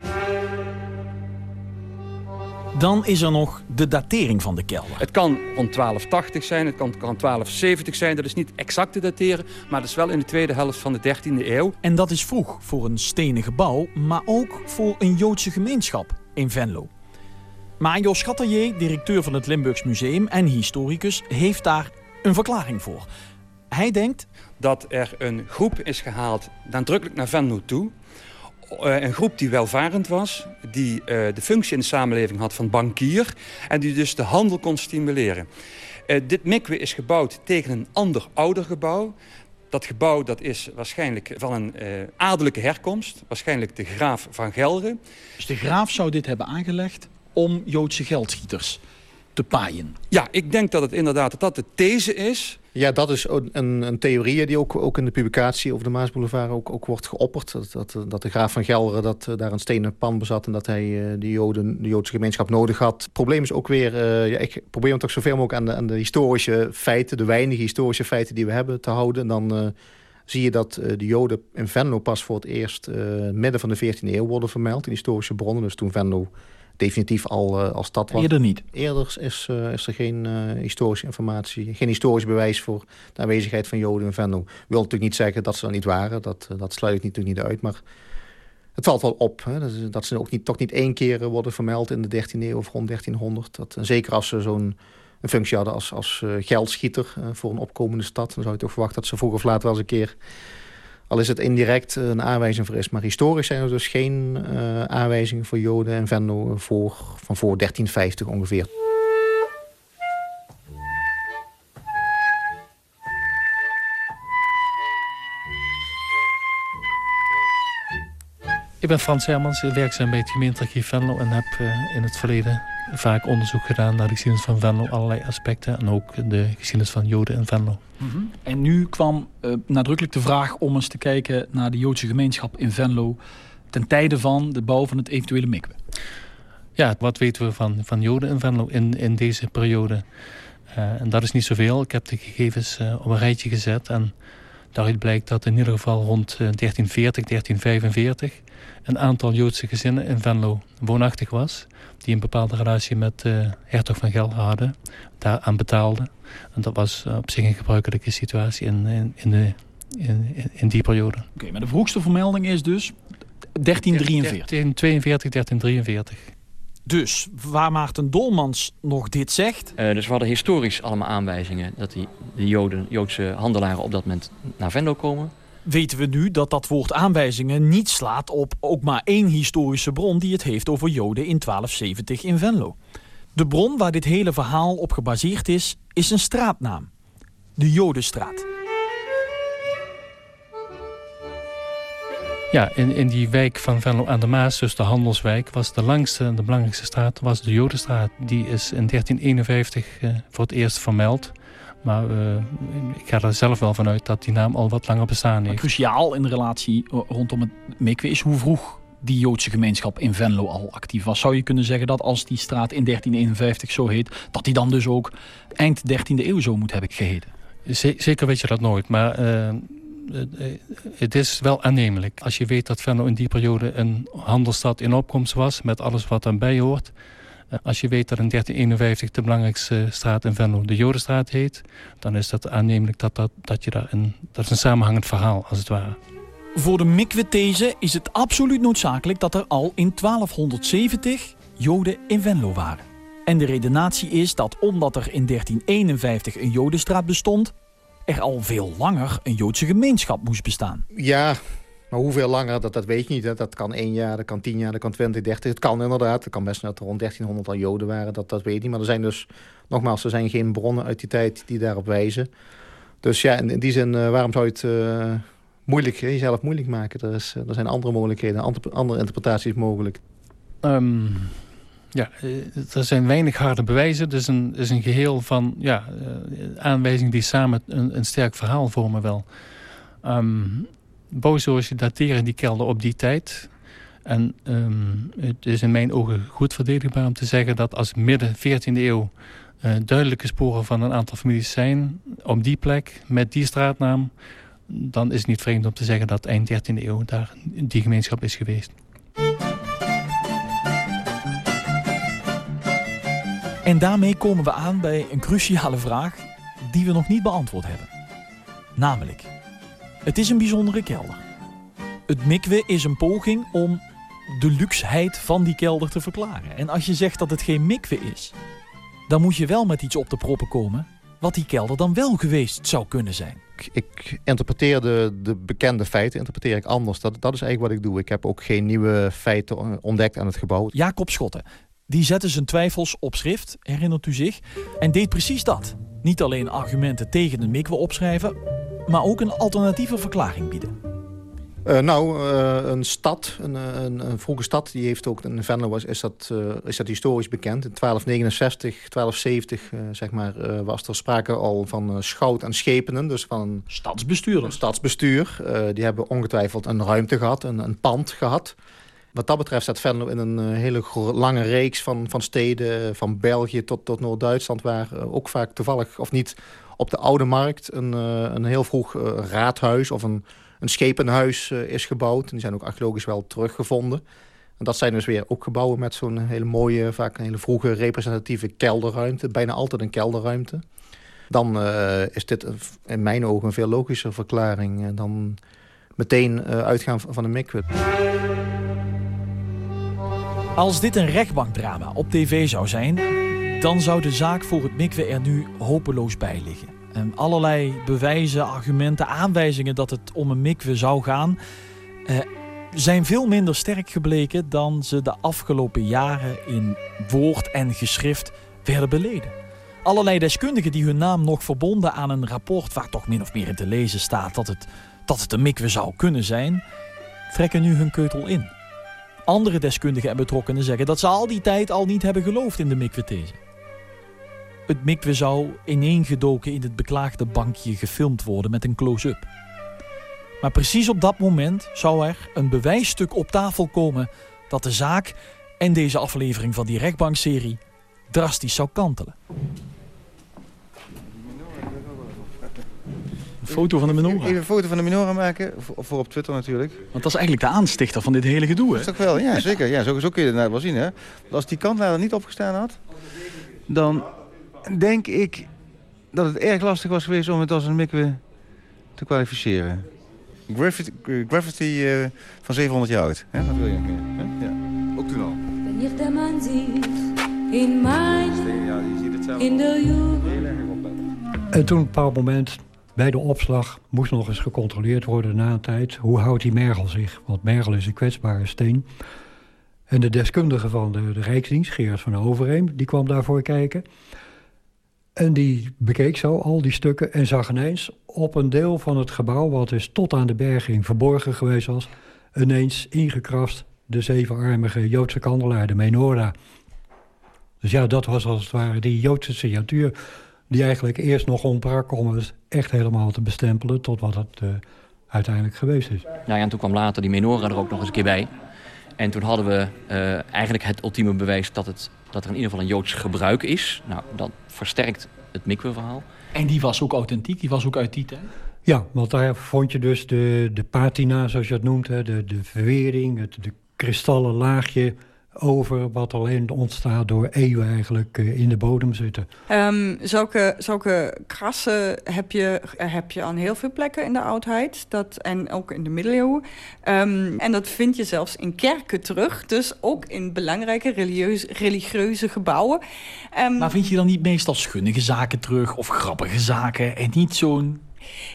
Dan is er nog de datering van de kelder. Het kan rond 1280 zijn, het kan, kan 1270 zijn. Dat is niet exact te dateren, maar dat is wel in de tweede helft van de 13e eeuw. En dat is vroeg voor een stenen gebouw, maar ook voor een Joodse gemeenschap in Venlo. Maar Jos Schatterje, directeur van het Limburgs Museum en historicus, heeft daar een verklaring voor. Hij denkt dat er een groep is gehaald, nadrukkelijk naar Venlo toe. Uh, een groep die welvarend was, die uh, de functie in de samenleving had van bankier... en die dus de handel kon stimuleren. Uh, dit mikwe is gebouwd tegen een ander ouder gebouw. Dat gebouw dat is waarschijnlijk van een adellijke herkomst. Waarschijnlijk de graaf van Gelre. Dus de graaf zou dit hebben aangelegd om Joodse geldschieters te paaien. Ja, ik denk dat het inderdaad dat, dat de these is. Ja, dat is een, een theorie die ook, ook in de publicatie over de Maasboulevard ook, ook wordt geopperd. Dat, dat, dat de graaf van Gelre dat, eh, daar een stenen pan bezat... en dat hij uh, de, Joden, de Joodse gemeenschap nodig had. Het probleem is ook weer... Uh, ja, ik probeer hem toch zoveel mogelijk aan de, aan de historische feiten... de weinige historische feiten die we hebben te houden. En dan uh, zie je dat de Joden in Venlo pas voor het eerst... midden van de 14e eeuw worden vermeld in historische bronnen. Dus toen Venlo definitief al uh, als stad was. Eerder niet? Eerder is, uh, is er geen uh, historische informatie, geen historisch bewijs voor de aanwezigheid van Joden in Venlo. Wil natuurlijk niet zeggen dat ze er niet waren, dat, dat sluit ik natuurlijk niet uit, maar het valt wel op hè, dat, dat, ze ook niet, toch niet één keer worden vermeld in de 13e eeuw of rond 1300. Dat, en zeker als ze zo'n functie hadden als, als geldschieter voor een opkomende stad, dan zou je toch verwachten dat ze vroeg of laat wel eens een keer al is het indirect een aanwijzing voor is. Maar historisch zijn er dus geen uh, aanwijzingen voor Joden en Venlo voor, van voor 1350 ongeveer. Ik ben Frans Hermans, werkzaam bij het gemeentearchief Venlo... en heb uh, in het verleden vaak onderzoek gedaan naar de geschiedenis van Venlo, allerlei aspecten. En ook de geschiedenis van Joden in Venlo. Mm -hmm. En nu kwam uh, nadrukkelijk de vraag om eens te kijken naar de Joodse gemeenschap in Venlo. ten tijde van de bouw van het eventuele mikwe. Ja, wat weten we van, van Joden in Venlo in, in deze periode? Uh, en dat is niet zoveel. Ik heb de gegevens uh, op een rijtje gezet. En daaruit blijkt dat in ieder geval rond 1340, 1345 een aantal Joodse gezinnen in Venlo woonachtig was. Die een bepaalde relatie met de uh, hertog van Gelre hadden. Daaraan betaalden. En dat was op zich een gebruikelijke situatie in, in, in, de, in, in die periode. Oké, okay, maar de vroegste vermelding is dus 1343. 1342, 1343. Dus waar Maarten Dolmans nog dit zegt... Uh, dus we hadden historisch allemaal aanwijzingen... dat die, de Joden, Joodse handelaren op dat moment naar Venlo komen. Weten we nu dat dat woord aanwijzingen niet slaat op ook maar één historische bron... die het heeft over Joden in 1270 in Venlo. De bron waar dit hele verhaal op gebaseerd is, is een straatnaam. De Jodenstraat. Ja, in, in die wijk van Venlo aan de Maas, dus de handelswijk... was de langste en de belangrijkste straat was de Jodenstraat. Die is in 1351 uh, voor het eerst vermeld. Maar uh, ik ga er zelf wel vanuit dat die naam al wat langer bestaan heeft. Maar cruciaal in de relatie rondom het Mikwe is hoe vroeg die Joodse gemeenschap in Venlo al actief was. Zou je kunnen zeggen dat als die straat in 1351 zo heet... dat die dan dus ook eind 13e eeuw zo moet hebben geheten? Zeker weet je dat nooit, maar... Uh, het is wel aannemelijk. Als je weet dat Venlo in die periode een handelsstad in opkomst was... met alles wat daarbij hoort. Als je weet dat in 1351 de belangrijkste straat in Venlo de Jodenstraat heet... dan is dat aannemelijk dat, dat, dat je daar een... dat is een samenhangend verhaal, als het ware. Voor de mikwe-these is het absoluut noodzakelijk dat er al in 1270 Joden in Venlo waren. En de redenatie is dat omdat er in 1351 een Jodenstraat bestond... er al veel langer een Joodse gemeenschap moest bestaan. Ja, maar hoeveel langer, dat, dat weet je niet. Dat kan één jaar, dat kan tien jaar, dat kan twintig, dertig. Het kan inderdaad. Het kan best dat er rond 1300 al Joden waren. Dat, dat weet ik niet. Maar er zijn dus, nogmaals, er zijn geen bronnen uit die tijd die daarop wijzen. Dus ja, in, die zin, uh, waarom zou je het... Uh, moeilijk, jezelf moeilijk maken. Er, is, er zijn andere mogelijkheden, andere interpretaties mogelijk. Um, ja, er zijn weinig harde bewijzen. Het is een, is een geheel van ja, aanwijzingen die samen een, een sterk verhaal vormen wel. Um, bouwzoals dateren die kelder op die tijd. En um, het is in mijn ogen goed verdedigbaar om te zeggen dat als midden 14e eeuw uh, duidelijke sporen van een aantal families zijn op die plek met die straatnaam, dan is het niet vreemd om te zeggen dat eind 13e eeuw daar die gemeenschap is geweest. En daarmee komen we aan bij een cruciale vraag die we nog niet beantwoord hebben. Namelijk, het is een bijzondere kelder. Het mikwe is een poging om de luxeheid van die kelder te verklaren. En als je zegt dat het geen mikwe is, dan moet je wel met iets op de proppen komen wat die kelder dan wel geweest zou kunnen zijn. Ik, ik interpreteer de, de, bekende feiten interpreteer ik anders. Dat, dat is eigenlijk wat ik doe. Ik heb ook geen nieuwe feiten ontdekt aan het gebouw. Jacob Schotten, die zette zijn twijfels op schrift, herinnert u zich, en deed precies dat. Niet alleen argumenten tegen de mikwe opschrijven, maar ook een alternatieve verklaring bieden. Uh, nou, uh, een stad, een, een, een, vroege stad, die heeft ook, in Venlo was, is, dat, uh, is dat historisch bekend. In 1269, 1270 zeg maar, was er sprake al van schout en schepenen. Dus van stadsbestuur. Een stadsbestuur. die hebben ongetwijfeld een ruimte gehad, een, een pand gehad. Wat dat betreft staat Venlo in een hele lange reeks van, van steden... van België tot, tot Noord-Duitsland... waar ook vaak toevallig, of niet op de Oude Markt... een, een heel vroeg raadhuis of een een schepenhuis uh, is gebouwd. Die zijn ook archeologisch wel teruggevonden. En dat zijn dus weer ook gebouwen met zo'n hele mooie, vaak een hele vroege representatieve kelderruimte. Bijna altijd een kelderruimte. Dan is dit in mijn ogen een veel logischer verklaring dan meteen uitgaan van een mikwe. Als dit een rechtbankdrama op tv zou zijn... dan zou de zaak voor het mikwe er nu hopeloos bij liggen. Um, allerlei bewijzen, argumenten, aanwijzingen dat het om een mikwe zou gaan... Uh, zijn veel minder sterk gebleken dan ze de afgelopen jaren in woord en geschrift werden beleden. Allerlei deskundigen die hun naam nog verbonden aan een rapport... waar toch min of meer in te lezen staat dat het, dat het een mikwe zou kunnen zijn... trekken nu hun keutel in. Andere deskundigen en betrokkenen zeggen dat ze al die tijd al niet hebben geloofd in de mikwe-these. Het mikwe zou ineengedoken in het beklaagde bankje gefilmd worden met een close-up. Maar precies op dat moment zou er een bewijsstuk op tafel komen dat de zaak en deze aflevering van die rechtbankserie drastisch zou kantelen. Een foto van de menorah. Even een foto van de menorah maken, voor op Twitter natuurlijk. Want dat is eigenlijk de aanstichter van dit hele gedoe, hè? Dat is toch wel, ja zeker. Ja, zo, zo kun je het nou wel zien, hè. Als die kantlader er niet opgestaan had, dan denk ik dat het erg lastig was geweest om het als een mikwe te kwalificeren. Gravity, gravity uh, van 700 jaar oud. Hè? Dat wil je een keer. Ja. Ook toen al. In mijn... Ja, je ziet het zelf. In de Heel erg opletten. En toen op een bepaald moment bij de opslag moest nog eens gecontroleerd worden na een tijd. Hoe houdt die mergel zich? Want mergel is een kwetsbare steen. En de deskundige van de, de Rijksdienst, Gerard van Overheem, die kwam daarvoor kijken. En die bekeek zo al die stukken en zag ineens op een deel van het gebouw... wat dus tot aan de berging verborgen geweest was... ineens ingekrast de zevenarmige Joodse kandelaar, de menorah. Dus ja, dat was als het ware die Joodse signatuur... die eigenlijk eerst nog ontbrak om het echt helemaal te bestempelen... tot wat het uh, uiteindelijk geweest is. Nou ja, en toen kwam later die menorah er ook nog eens een keer bij... En toen hadden we uh, eigenlijk het ultieme bewijs dat, het, dat er in ieder geval een Joods gebruik is. Nou, dat versterkt het mikwe-verhaal. En die was ook authentiek, die was ook uit die tijd? Ja, want daar vond je dus de, de patina, zoals je het noemt, hè, de, de verwering, het de kristallen laagje over wat alleen ontstaat door eeuwen eigenlijk uh, in de bodem zitten. Um, zulke, zulke krassen heb je, heb je aan heel veel plekken in de oudheid dat, en ook in de middeleeuwen. Um, en dat vind je zelfs in kerken terug, dus ook in belangrijke religieuze, religieuze gebouwen. Um, maar vind je dan niet meestal schunnige zaken terug of grappige zaken en niet zo'n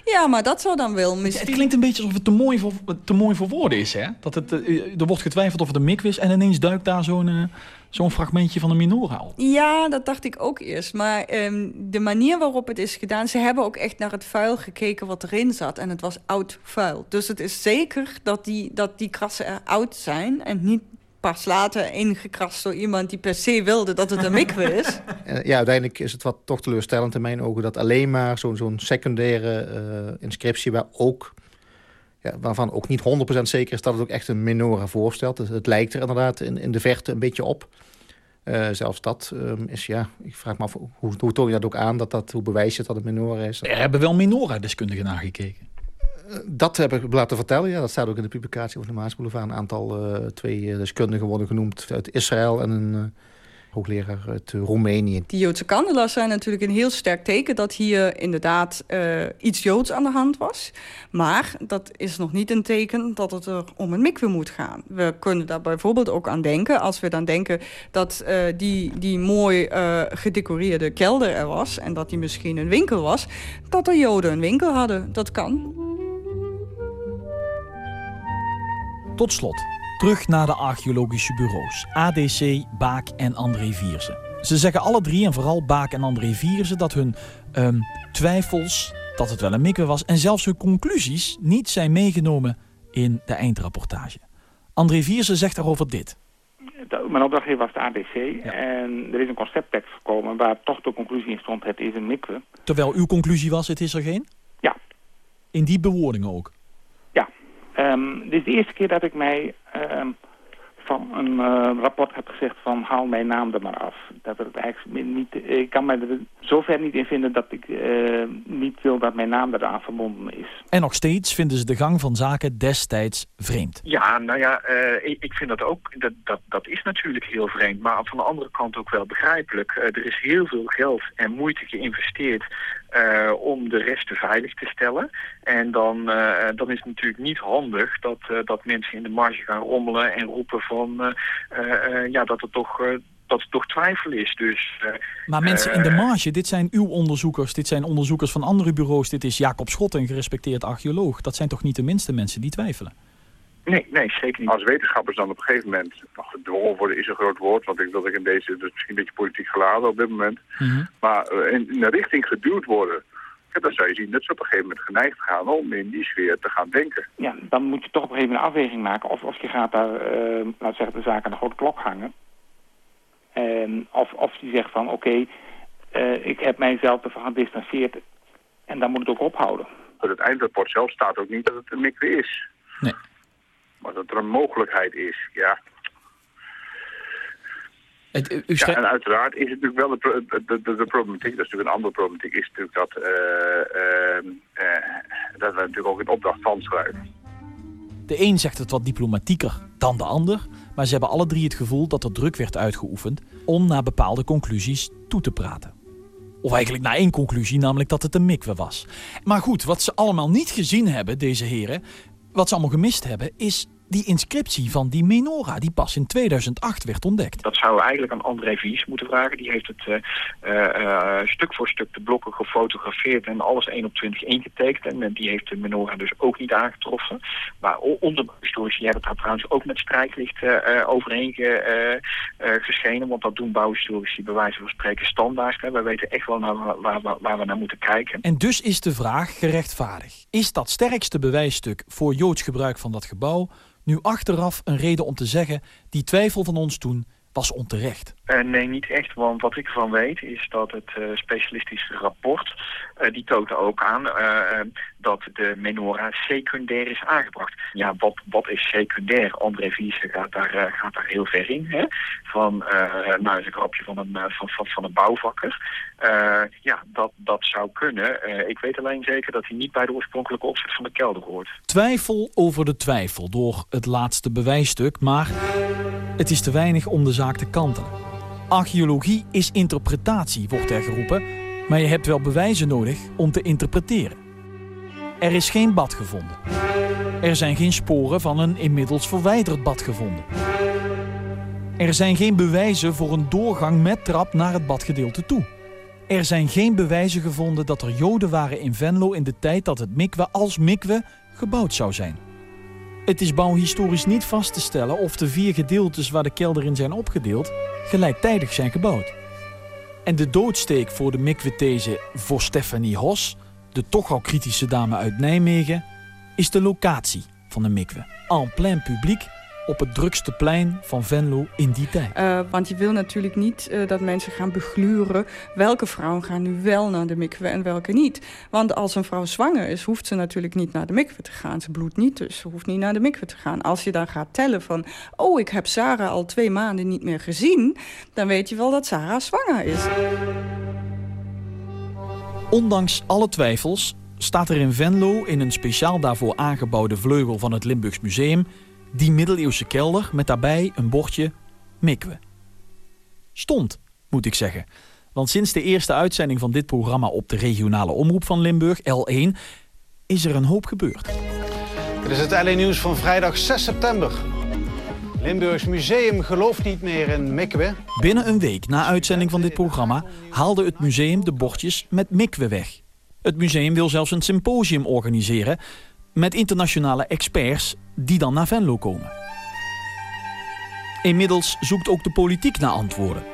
ja, maar dat zou dan wel misschien... Het klinkt een beetje alsof het te mooi voor, te mooi voor woorden is, hè? Dat het, er wordt getwijfeld of het een mikwe is... en ineens duikt daar zo'n uh, zo'n fragmentje van een menorah op. Ja, dat dacht ik ook eerst. Maar um, de manier waarop het is gedaan... ze hebben ook echt naar het vuil gekeken wat erin zat. En het was oud vuil. Dus het is zeker dat die, dat die krassen er oud zijn... en niet pas later ingekrast door iemand die per se wilde dat het een mikwe is. ja, uiteindelijk is het wat toch teleurstellend in mijn ogen... dat alleen maar zo'n zo'n secundaire uh, inscriptie... waar ook ja, waarvan ook niet 100% zeker is dat het ook echt een menorah voorstelt. Dus het lijkt er inderdaad in, in de verte een beetje op. Uh, zelfs dat um, is, ja, ik vraag me af, hoe, hoe toon je dat ook aan? Dat dat, hoe bewijs je dat het menorah is? Er hebben wel menorah-deskundigen naar gekeken. Dat heb ik laten vertellen, ja. Dat staat ook in de publicatie over de Maasboulevard. Een aantal, uh, twee deskundigen worden genoemd uit Israël en een uh, hoogleraar uit Roemenië. Die Joodse kandelaars zijn natuurlijk een heel sterk teken... dat hier inderdaad iets Joods aan de hand was. Maar dat is nog niet een teken dat het er om een mikwe moet gaan. We kunnen daar bijvoorbeeld ook aan denken... als we dan denken dat die, die mooi gedecoreerde kelder er was... en dat die misschien een winkel was... dat de Joden een winkel hadden. Dat kan. Tot slot, terug naar de archeologische bureaus. ADC, Baak en André Vierse. Ze zeggen alle drie, en vooral Baak en André Vierse... dat hun um, twijfels, dat het wel een mikwe was... en zelfs hun conclusies niet zijn meegenomen in de eindrapportage. André Vierse zegt daarover dit. Mijn opdrachtgever was de ADC ja. en er is een concepttekst gekomen... waar toch de conclusie in stond, het is een mikwe. Terwijl uw conclusie was, het is er geen? Ja. In die bewoordingen ook? Um, dit is de eerste keer dat ik mij um, van een uh, rapport heb gezegd van haal mijn naam er maar af. Dat het eigenlijk niet, ik kan mij er zover niet in vinden dat ik uh, niet wil dat mijn naam eraan verbonden is. En nog steeds vinden ze de gang van zaken destijds vreemd. Ja, nou ja, uh, ik, ik, vind dat ook, dat, dat, dat is natuurlijk heel vreemd. Maar van de andere kant ook wel begrijpelijk. er is heel veel geld en moeite geïnvesteerd uh, om de resten veilig te stellen. En dan, uh, dan is het natuurlijk niet handig dat, uh, dat mensen in de marge gaan rommelen en roepen van ja, dat er toch dat er toch twijfel is. Dus, maar mensen in de marge, dit zijn uw onderzoekers, dit zijn onderzoekers van andere bureaus, dit is Jacob Schot, een gerespecteerd archeoloog. Dat zijn toch niet de minste mensen die twijfelen? Nee, nee, zeker niet. Als wetenschappers dan op een gegeven moment, nou, gedwongen worden is een groot woord, want ik wil ik in deze, dus misschien een beetje politiek geladen op dit moment, mm -hmm. maar uh, in, in een richting geduwd worden, ja, dan zou je zien dat ze op een gegeven moment geneigd gaan om in die sfeer te gaan denken. Ja, dan moet je toch op een gegeven moment een afweging maken of, of je gaat daar, uh, laten zeggen, de zaak aan de grote klok hangen. En of, of je zegt van, oké, okay, uh, ik heb mijzelf ervan gedistanceerd en dan moet het ook ophouden. Het eindrapport zelf staat ook niet dat het een mikwe is. Nee. Maar dat er een mogelijkheid is, ja. Het, u ja, en uiteraard is het natuurlijk wel de, de, de, de, problematiek, dat is natuurlijk een andere problematiek, is natuurlijk dat, uh, uh, uh, dat we natuurlijk ook in opdracht van schrijven. De een zegt het wat diplomatieker dan de ander, maar ze hebben alle drie het gevoel dat er druk werd uitgeoefend om naar bepaalde conclusies toe te praten. Of eigenlijk naar één conclusie, namelijk dat het een mikwe was. Maar goed, wat ze allemaal niet gezien hebben, deze heren... wat ze allemaal gemist hebben, is die inscriptie van die menorah... die pas in 2008 werd ontdekt. Dat zouden we eigenlijk aan André Vies moeten vragen. Die heeft het uh, uh, stuk voor stuk de blokken gefotografeerd... en alles 1 op 20 ingetekend. En die heeft de menorah dus ook niet aangetroffen. Maar onze historici hebben daar trouwens ook met strijklicht overheen ge, geschenen. Want dat doen bouwhistorici bij wijze van spreken standaard. Hè. Wij weten echt wel naar waar, waar, waar we naar moeten kijken. En dus is de vraag gerechtvaardigd. Is dat sterkste bewijsstuk voor Joods gebruik van dat gebouw nu achteraf een reden om te zeggen... die twijfel van ons toen was onterecht? Uh, nee, niet echt. Want wat ik ervan weet is dat het uh, specialistische rapport... Uh, die toont ook aan dat de menorah secundair is aangebracht. Ja, wat, wat is secundair? André Vierse gaat daar, gaat daar heel ver in. Hè? Van, nou is een grapje van een, van, van, van een bouwvakker. ja, dat, dat zou kunnen. ik weet alleen zeker dat hij niet bij de oorspronkelijke opzet van de kelder hoort. Twijfel over de twijfel door het laatste bewijsstuk. Maar het is te weinig om de zaak te kantelen. Archeologie is interpretatie, wordt er geroepen, maar je hebt wel bewijzen nodig om te interpreteren. Er is geen bad gevonden. Er zijn geen sporen van een inmiddels verwijderd bad gevonden. Er zijn geen bewijzen voor een doorgang met trap naar het badgedeelte toe. Er zijn geen bewijzen gevonden dat er Joden waren in Venlo in de tijd dat het mikwe als mikwe gebouwd zou zijn. Het is bouwhistorisch niet vast te stellen of de vier gedeeltes waar de kelder in zijn opgedeeld gelijktijdig zijn gebouwd. En de doodsteek voor de mikwe-these voor Stephanie Hos, de toch al kritische dame uit Nijmegen, is de locatie van de mikwe. En plein publiek op het drukste plein van Venlo in die tijd. Uh, want je wil natuurlijk niet uh, dat mensen gaan begluren... welke vrouwen gaan nu wel naar de mikwe en welke niet. Want als een vrouw zwanger is, hoeft ze natuurlijk niet naar de mikwe te gaan. Ze bloedt niet, dus ze hoeft niet naar de mikwe te gaan. Als je dan gaat tellen van... oh, ik heb Sarah al twee maanden niet meer gezien... dan weet je wel dat Sarah zwanger is. Ondanks alle twijfels staat er in Venlo... in een speciaal daarvoor aangebouwde vleugel van het Limburgs Museum die middeleeuwse kelder met daarbij een bordje mikwe. Stond, moet ik zeggen. Want sinds de eerste uitzending van dit programma op de regionale omroep van Limburg, L1, is er een hoop gebeurd. Dit is het L1 Nieuws van vrijdag 6 september. Limburgs Museum gelooft niet meer in mikwe. Binnen een week na uitzending van dit programma haalde het museum de bordjes met mikwe weg. Het museum wil zelfs een symposium organiseren met internationale experts die dan naar Venlo komen. Inmiddels zoekt ook de politiek naar antwoorden.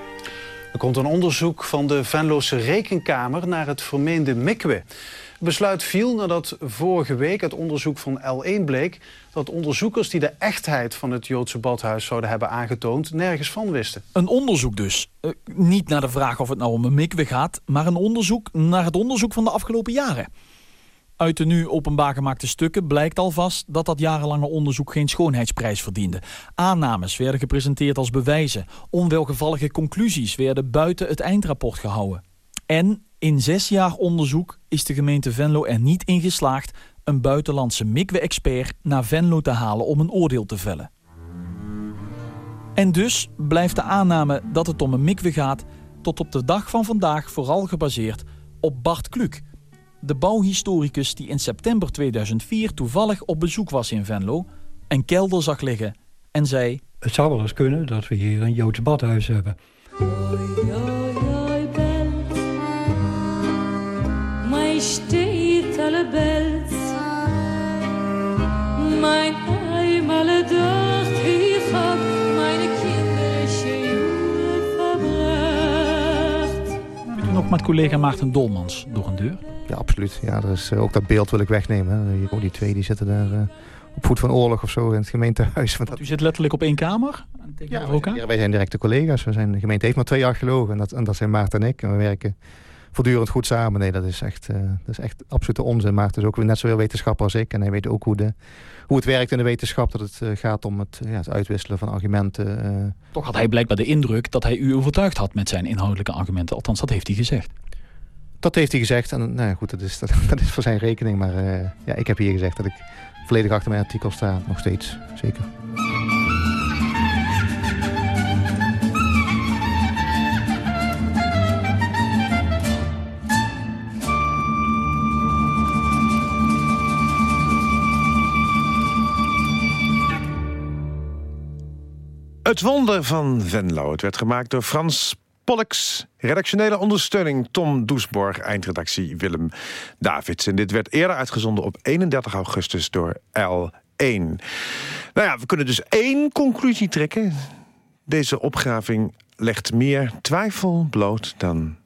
Er komt een onderzoek van de Venlose Rekenkamer naar het vermeende mikwe. Het besluit viel nadat vorige week het onderzoek van L1 bleek... dat onderzoekers die de echtheid van het Joodse badhuis zouden hebben aangetoond... nergens van wisten. Een onderzoek dus. Uh, niet naar de vraag of het nou om een mikwe gaat... maar een onderzoek naar het onderzoek van de afgelopen jaren. Uit de nu openbaar gemaakte stukken blijkt alvast dat dat jarenlange onderzoek geen schoonheidsprijs verdiende. Aannames werden gepresenteerd als bewijzen. Onwelgevallige conclusies werden buiten het eindrapport gehouden. En in zes jaar onderzoek is de gemeente Venlo er niet in geslaagd een buitenlandse mikwe-expert naar Venlo te halen om een oordeel te vellen. En dus blijft de aanname dat het om een mikwe gaat tot op de dag van vandaag vooral gebaseerd op Bart Kluk, de bouwhistoricus die in september 2004 toevallig op bezoek was in Venlo... een kelder zag liggen en zei... Het zou wel eens kunnen dat we hier een Joods badhuis hebben. Mijn heimale dacht, hier gaat mijn kindertje verbracht. Met collega Maarten Dolmans door een deur? Ja, absoluut. Ja, dus, ook dat beeld wil ik wegnemen. Hè. Die twee die zitten daar uh, op voet van oorlog of zo in het gemeentehuis. Want dat... U zit letterlijk op één kamer? Ja, wij, wij zijn directe collega's. We zijn, de gemeente heeft maar twee archeologen en dat, en dat zijn Maarten en ik. En we werken voortdurend goed samen. Nee, dat is echt, uh, dat is echt absolute onzin. Maarten is ook net zoveel wetenschapper als ik. En hij weet ook hoe, de, hoe het werkt in de wetenschap. Dat het uh, gaat om het, ja, het, uitwisselen van argumenten. Toch had hij blijkbaar de indruk dat hij u overtuigd had met zijn inhoudelijke argumenten. Althans, dat heeft hij gezegd. Dat heeft hij gezegd. En nou goed, dat is, dat, is voor zijn rekening. Maar eh, ja, ik heb hier gezegd dat ik volledig achter mijn artikel sta. Nog steeds, zeker. Het wonder van Venlo. Het werd gemaakt door Frans Pollux. Redactionele ondersteuning Tom Doesborg. Eindredactie Willem Davids. En dit werd eerder uitgezonden op 31 augustus door L1. Nou ja, we kunnen dus één conclusie trekken. Deze opgraving legt meer twijfel bloot dan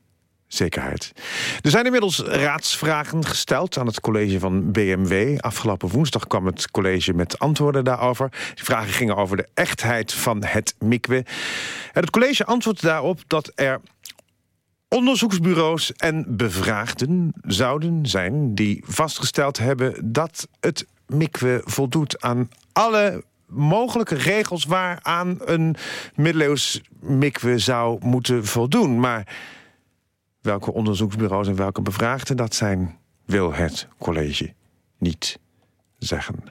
zekerheid. Er zijn inmiddels raadsvragen gesteld aan het college van BMW. Afgelopen woensdag kwam het college met antwoorden daarover. Die vragen gingen over de echtheid van het mikwe. En het college antwoordde daarop dat er onderzoeksbureaus en bevraagden zouden zijn... die vastgesteld hebben dat het mikwe voldoet aan alle mogelijke regels... waaraan een middeleeuws mikwe zou moeten voldoen. Maar welke onderzoeksbureaus en welke bevraagden dat zijn... wil het college niet zeggen.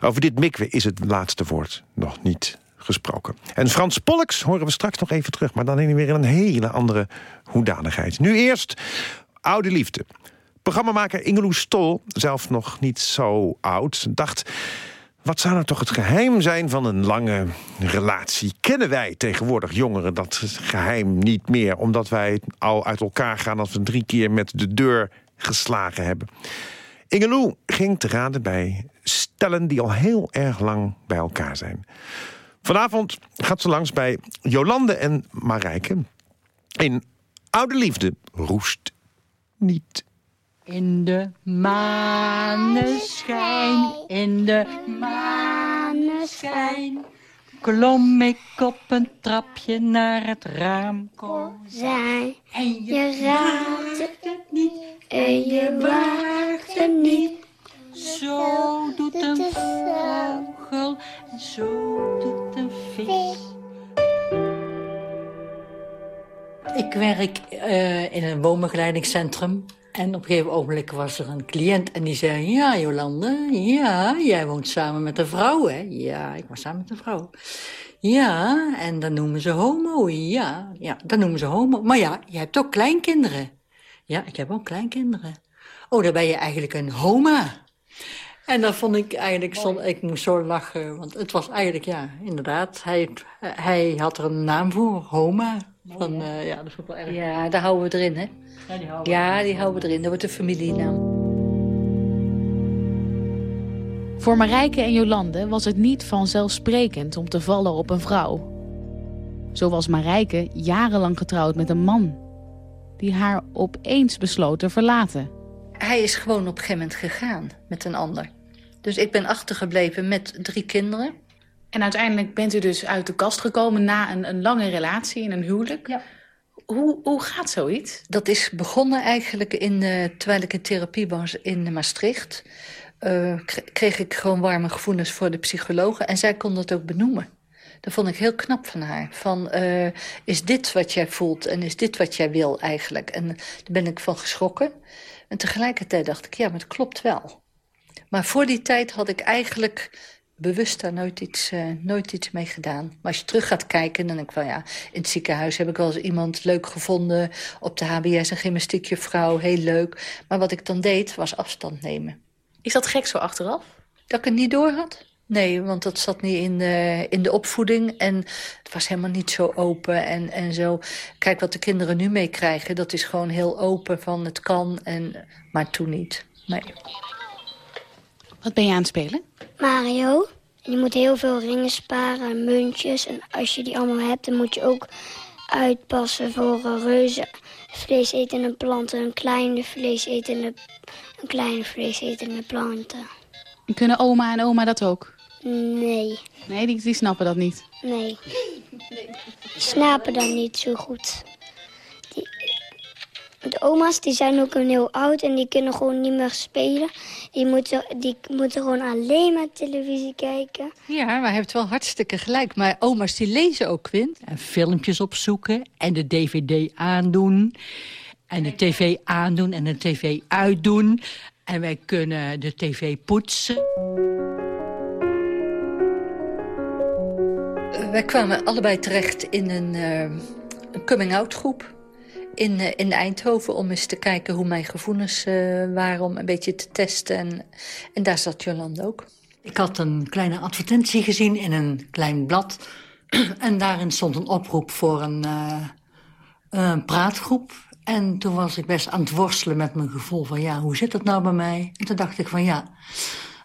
Over dit mikwe is het laatste woord nog niet gesproken. En Frans Pollux horen we straks nog even terug... maar dan weer in een hele andere hoedanigheid. Nu eerst Oude Liefde. Programmamaker Ingeloes Stol, zelf nog niet zo oud, dacht... Wat zou nou toch het geheim zijn van een lange relatie? Kennen wij tegenwoordig jongeren dat geheim niet meer... omdat wij al uit elkaar gaan als we drie keer met de deur geslagen hebben? Ingeloe ging te raden bij stellen die al heel erg lang bij elkaar zijn. Vanavond gaat ze langs bij Jolande en Marijke. In Oude Liefde roest niet. In de maneschijn, in de maneschijn... klom ik op een trapje naar het raam. Zijn, en je raadt het niet, en je waagt het niet. Zo doet een vogel, en zo doet een vis. Ik werk uh, in een woonbegeleidingscentrum. En op een gegeven ogenblik was er een cliënt en die zei... Ja, Jolande, ja, jij woont samen met een vrouw, hè? Ja, ik was samen met een vrouw. Ja, en dan noemen ze homo, ja. Ja, dan noemen ze homo. Maar ja, je hebt ook kleinkinderen. Ja, ik heb ook kleinkinderen. Oh, dan ben je eigenlijk een homa. En dat vond ik eigenlijk, stond, ik moest zo lachen. Want het was eigenlijk, ja, inderdaad. Hij, hij had er een naam voor, Homa. Van, uh, ja, dat is ook wel erg. Ja, daar houden we erin, hè? Ja, die houden, ja, die houden we erin. Dat wordt een familienaam. Voor Marijke en Jolande was het niet vanzelfsprekend om te vallen op een vrouw. Zo was Marijke jarenlang getrouwd met een man... die haar opeens besloot te verlaten. Hij is gewoon op een gegeven moment gegaan met een ander. Dus ik ben achtergebleven met drie kinderen. En uiteindelijk bent u dus uit de kast gekomen na een, een lange relatie in een huwelijk. Ja. Hoe, hoe gaat zoiets? Dat is begonnen eigenlijk in, uh, terwijl ik in therapie was in Maastricht. Uh, kreeg ik gewoon warme gevoelens voor de psychologen. En zij kon dat ook benoemen. Dat vond ik heel knap van haar. Van, uh, is dit wat jij voelt en is dit wat jij wil eigenlijk? En daar ben ik van geschrokken. En tegelijkertijd dacht ik, ja, maar het klopt wel. Maar voor die tijd had ik eigenlijk bewust daar nooit iets, uh, nooit iets mee gedaan. Maar als je terug gaat kijken, dan denk ik van ja... in het ziekenhuis heb ik wel eens iemand leuk gevonden... op de HBS, een gymnastiekjuffrouw, heel leuk. Maar wat ik dan deed, was afstand nemen. Is dat gek zo achteraf? Dat ik het niet door had? Nee, want dat zat niet in de, in de opvoeding. En het was helemaal niet zo open en, en zo. Kijk, wat de kinderen nu meekrijgen, dat is gewoon heel open van het kan. En, maar toen niet, nee. Wat ben je aan het spelen? Mario. Je moet heel veel ringen sparen, muntjes. En als je die allemaal hebt, dan moet je ook uitpassen voor een reuze vleesetende planten... een kleine vleesetende, een kleine vleesetende planten. Kunnen oma en oma dat ook? Nee. Nee, die, die snappen dat niet? Nee. Die snappen dat niet zo goed. De oma's die zijn ook een heel oud en die kunnen gewoon niet meer spelen. Die moeten, die moeten gewoon alleen maar televisie kijken. Ja, maar hij heeft wel hartstikke gelijk. Maar oma's die lezen ook, Quint. En filmpjes opzoeken en de dvd aandoen. En de tv aandoen en de tv uitdoen. En wij kunnen de tv poetsen. Wij kwamen allebei terecht in een, uh, een coming-out groep in, uh, in Eindhoven... om eens te kijken hoe mijn gevoelens uh, waren, om een beetje te testen. En, en daar zat Jolande ook. Ik had een kleine advertentie gezien in een klein blad... en daarin stond een oproep voor een, uh, een praatgroep. En toen was ik best aan het worstelen met mijn gevoel van... ja, hoe zit dat nou bij mij? En toen dacht ik van ja,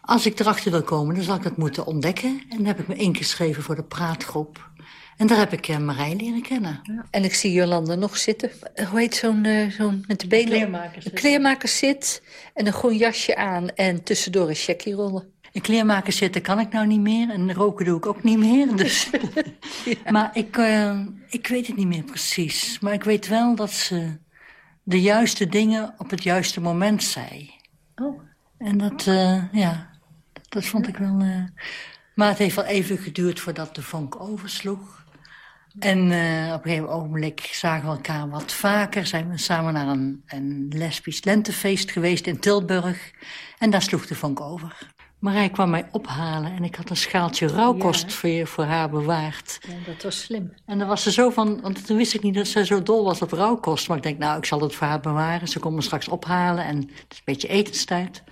als ik erachter wil komen... dan zal ik het moeten ontdekken. En dan heb ik me ingeschreven voor de praatgroep. En daar heb ik uh, Marij leren kennen. Ja. En ik zie Jolanda nog zitten. Hoe heet zo'n uh, zo'n met de benen? Kleermakers. Een kleermaker zit en een groen jasje aan en tussendoor een checkie rollen. Een kleermaker zitten kan ik nou niet meer en roken doe ik ook niet meer. Dus. ja. Maar ik, uh, ik weet het niet meer precies. Maar ik weet wel dat ze de juiste dingen op het juiste moment zei. Oh. En dat, ja, dat vond ik wel... Maar het heeft wel even geduurd voordat de vonk oversloeg. En uh, op een gegeven ogenblik zagen we elkaar wat vaker. Zijn we samen naar een, een lesbisch lentefeest geweest in Tilburg. En daar sloeg de vonk over. Marij kwam mij ophalen en ik had een schaaltje rauwkost ja. voor, voor haar bewaard. Ja, dat was slim. En dan was ze zo van, want toen wist ik niet dat ze zo dol was op rauwkost. Maar ik denk, nou, ik zal het voor haar bewaren. Ze komt me straks ophalen en het is een beetje etenstijd.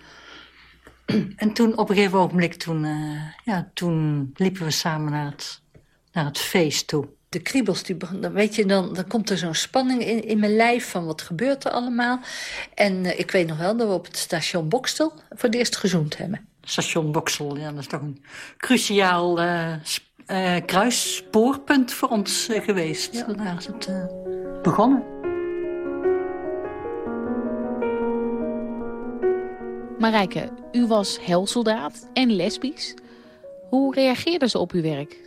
en toen, op een gegeven ogenblik, toen, uh, ja, toen liepen we samen naar het, naar het feest toe de kriebels, die, dan, weet je, dan, dan komt er zo'n spanning in, in mijn lijf van wat gebeurt er allemaal. En uh, ik weet nog wel dat we op het station Bokstel voor het eerst gezoend hebben. Station Bokstel, ja, dat is toch een cruciaal uh, uh, kruisspoorpunt voor ons geweest. Ja. Daar is het begonnen. Marijke, u was helsoldaat en lesbisch. Hoe reageerden ze op uw werk?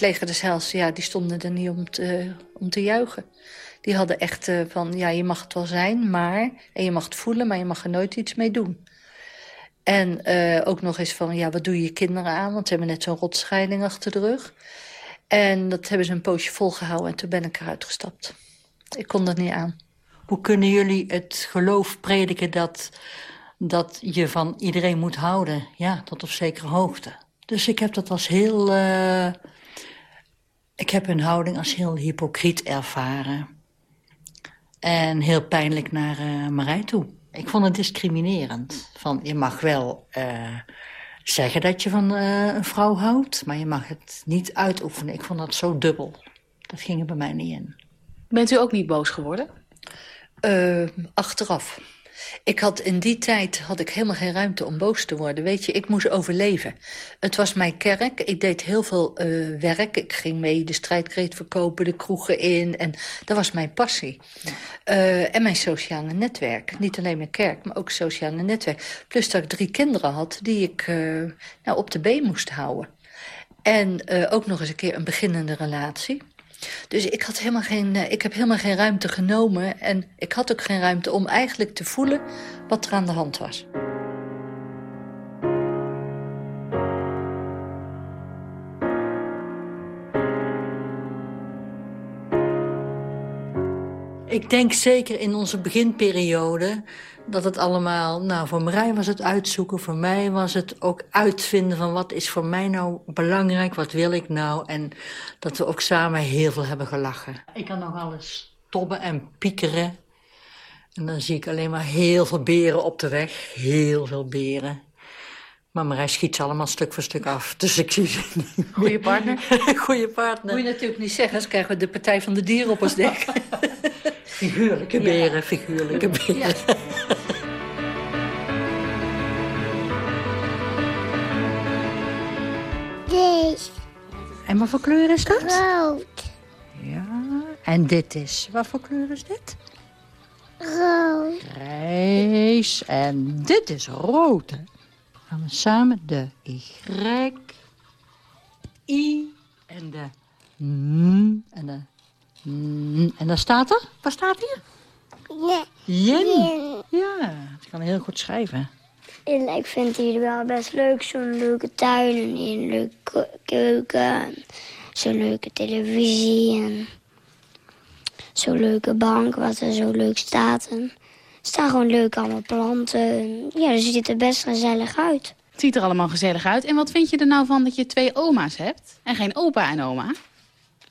Het leger des Hels, ja, die stonden er niet om te, om te juichen. Die hadden echt uh, van, ja, je mag het wel zijn, maar... en je mag het voelen, maar je mag er nooit iets mee doen. En uh, ook nog eens van, ja, wat doe je je kinderen aan? Want ze hebben net zo'n rotscheiding achter de rug. En dat hebben ze een poosje volgehouden en toen ben ik eruit gestapt. Ik kon dat niet aan. Hoe kunnen jullie het geloof prediken dat, dat je van iedereen moet houden? Ja, tot op zekere hoogte. Dus ik heb dat als heel... Uh, ik heb hun houding als heel hypocriet ervaren. En heel pijnlijk naar uh, Marij toe. Ik vond het discriminerend. Van, je mag wel uh, zeggen dat je van uh, een vrouw houdt... maar je mag het niet uitoefenen. Ik vond dat zo dubbel. Dat ging er bij mij niet in. Bent u ook niet boos geworden? achteraf. Ik had in die tijd had ik helemaal geen ruimte om boos te worden. Weet je, ik moest overleven. Het was mijn kerk. Ik deed heel veel uh, werk. Ik ging mee de strijdkreet verkopen, de kroegen in. En dat was mijn passie. Uh, en mijn sociale netwerk. Niet alleen mijn kerk, maar ook sociale netwerk. Plus dat ik drie kinderen had die ik uh, nou, op de been moest houden. En ook nog eens een keer een beginnende relatie. Dus ik, had helemaal geen, ik heb helemaal geen ruimte genomen. En ik had ook geen ruimte om eigenlijk te voelen wat er aan de hand was. Ik denk zeker in onze beginperiode dat het allemaal... Nou, voor Marij was het uitzoeken, voor mij was het ook uitvinden... van wat is voor mij nou belangrijk, wat wil ik nou... en dat we ook samen heel veel hebben gelachen. Ik kan nog alles tobben en piekeren. En dan zie ik alleen maar heel veel beren op de weg. Heel veel beren. Maar Marij schiet ze allemaal stuk voor stuk af. Dus ik zie ze niet. Goeie partner. Goeie partner. Moet je natuurlijk niet zeggen, anders krijgen we de Partij van de Dieren op ons nek. figuurlijke beren, ja. figuurlijke beren. Ja. Deze. En wat voor kleur is dat? Rood. Ja, en dit is, wat voor kleur is dit? Rood. Grijs. En dit is rood, hè? gaan we samen de Y, I en de N en de N. En dan staat er, wat staat hier? Ja. Jen. Ja, ik kan heel goed schrijven. En ik vind hier wel best leuk, zo'n leuke tuin en een leuke keuken. Zo'n leuke televisie en zo'n leuke bank wat er zo leuk staat. En er staan gewoon leuk allemaal planten. Ja, dus het ziet er best gezellig uit. Het ziet er allemaal gezellig uit. En wat vind je er nou van dat je twee oma's hebt en geen opa en oma?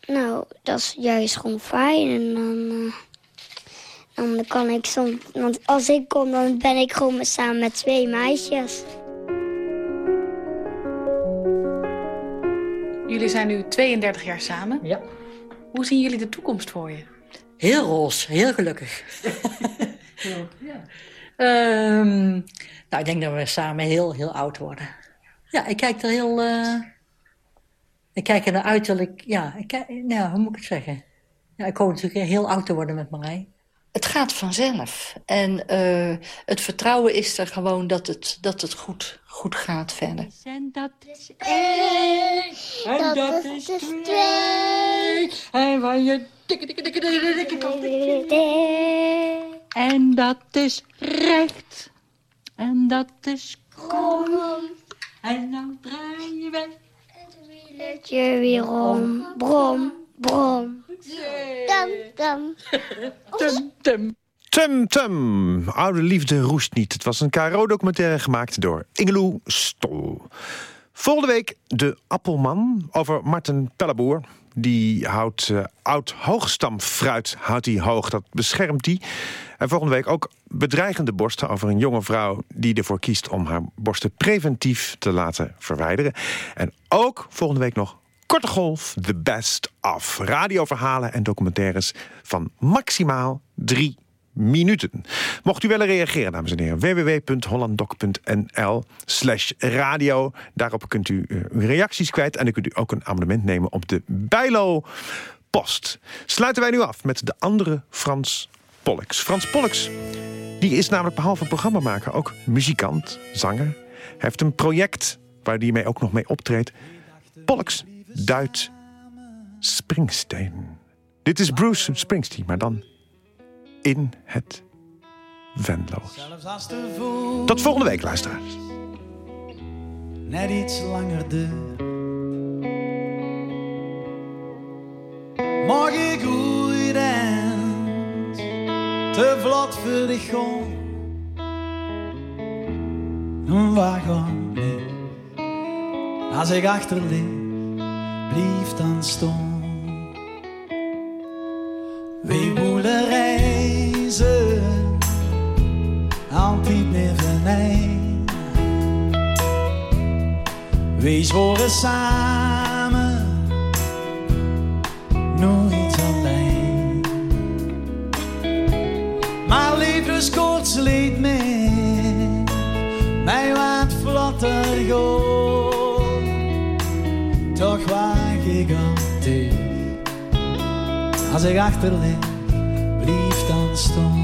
Nou, dat is juist gewoon fijn. En dan, uh, dan kan ik soms... Want als ik kom, dan ben ik gewoon samen met twee meisjes. Jullie zijn nu 32 jaar samen. Ja. Hoe zien jullie de toekomst voor je? Heel roze, heel gelukkig. ja. Ehm, nou, ik denk dat we samen heel, heel oud worden. Ja, ik kijk er heel... eh, ik kijk er naar uiterlijk... Ja, ik kijk, nou, hoe moet ik het zeggen? Ja, ik hoop natuurlijk heel oud te worden met Marij. Het gaat vanzelf. En eh, het vertrouwen is er gewoon dat het, dat het goed, goed gaat verder. En dat is één. En dat is twee. En waar je dikke, dikke, dikke, dikke, dikke dikke En dat is recht. En dat is krom. En dan draai je weg. Het je weer om. Brom, brom. Dam, dam. Tum, tum. Tum Tum, Oude Liefde roest niet. Het was een KRO-documentaire gemaakt door Ingeloe Stol. Volgende week de Appelman over Martin Pelleboer. Die houdt eh, oud hoogstamfruit houdt hoog, dat beschermt hij. En volgende week ook bedreigende borsten over een jonge vrouw... die ervoor kiest om haar borsten preventief te laten verwijderen. En ook volgende week nog Korte Golf, The Best of. Radioverhalen en documentaires van maximaal drie minuten. Mocht u willen reageren, dames en heren, www.hollanddoc.nl slash radio. Daarop kunt u eh, uw reacties kwijt en dan kunt u ook een abonnement nemen op de Bijlo Post. Sluiten wij nu af met de andere Frans Pollux. Frans Pollux, die is namelijk behalve programmamaker ook muzikant, zanger. Hij heeft een project waar hij mee ook nog mee optreedt. Pollux duidt Springsteen. Dit is Bruce Springsteen, maar dan in het Venlo's. Tot volgende week, luisteraars. net iets langer duur. Mag ik goed te vlot voor de gewoon. Waarom niet? Als ik achterlig, blief dan staan. We We zworen samen, nooit alleen. Maar liefdeskoorts liet me, mij wat vlotter gaan. Toch waag ik altijd, als ik achterlig, blief dan staan.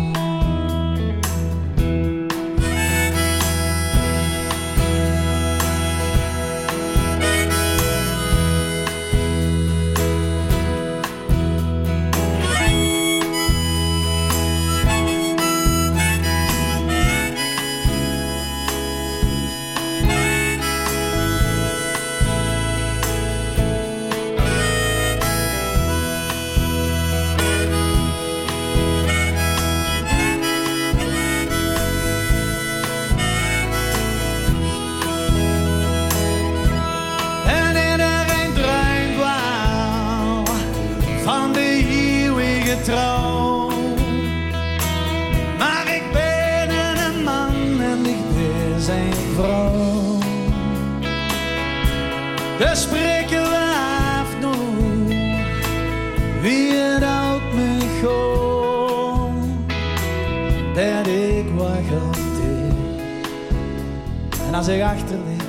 En als ik achterlig,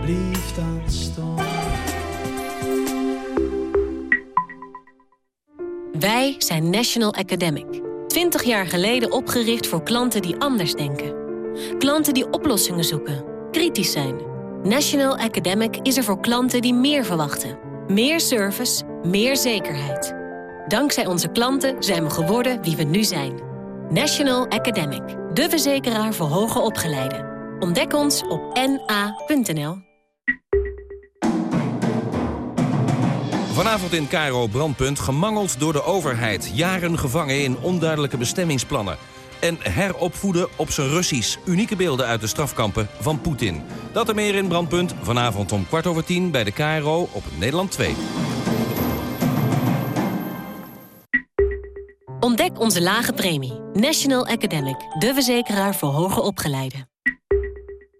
blief dan staan. Wij zijn National Academic. 20 jaar geleden opgericht voor klanten die anders denken. Klanten die oplossingen zoeken, kritisch zijn. National Academic is er voor klanten die meer verwachten. Meer service, meer zekerheid. Dankzij onze klanten zijn we geworden wie we nu zijn. National Academic, de verzekeraar voor hoger opgeleiden. Ontdek ons op na.nl. Vanavond in Cairo Brandpunt gemangeld door de overheid. Jaren gevangen in onduidelijke bestemmingsplannen. En heropvoeden op zijn Russisch. Unieke beelden uit de strafkampen van Poetin. Dat er meer in Brandpunt. Vanavond om kwart over tien bij de Cairo op Nederland 2. Ontdek onze lage premie. National Academic, de verzekeraar voor hoger opgeleiden.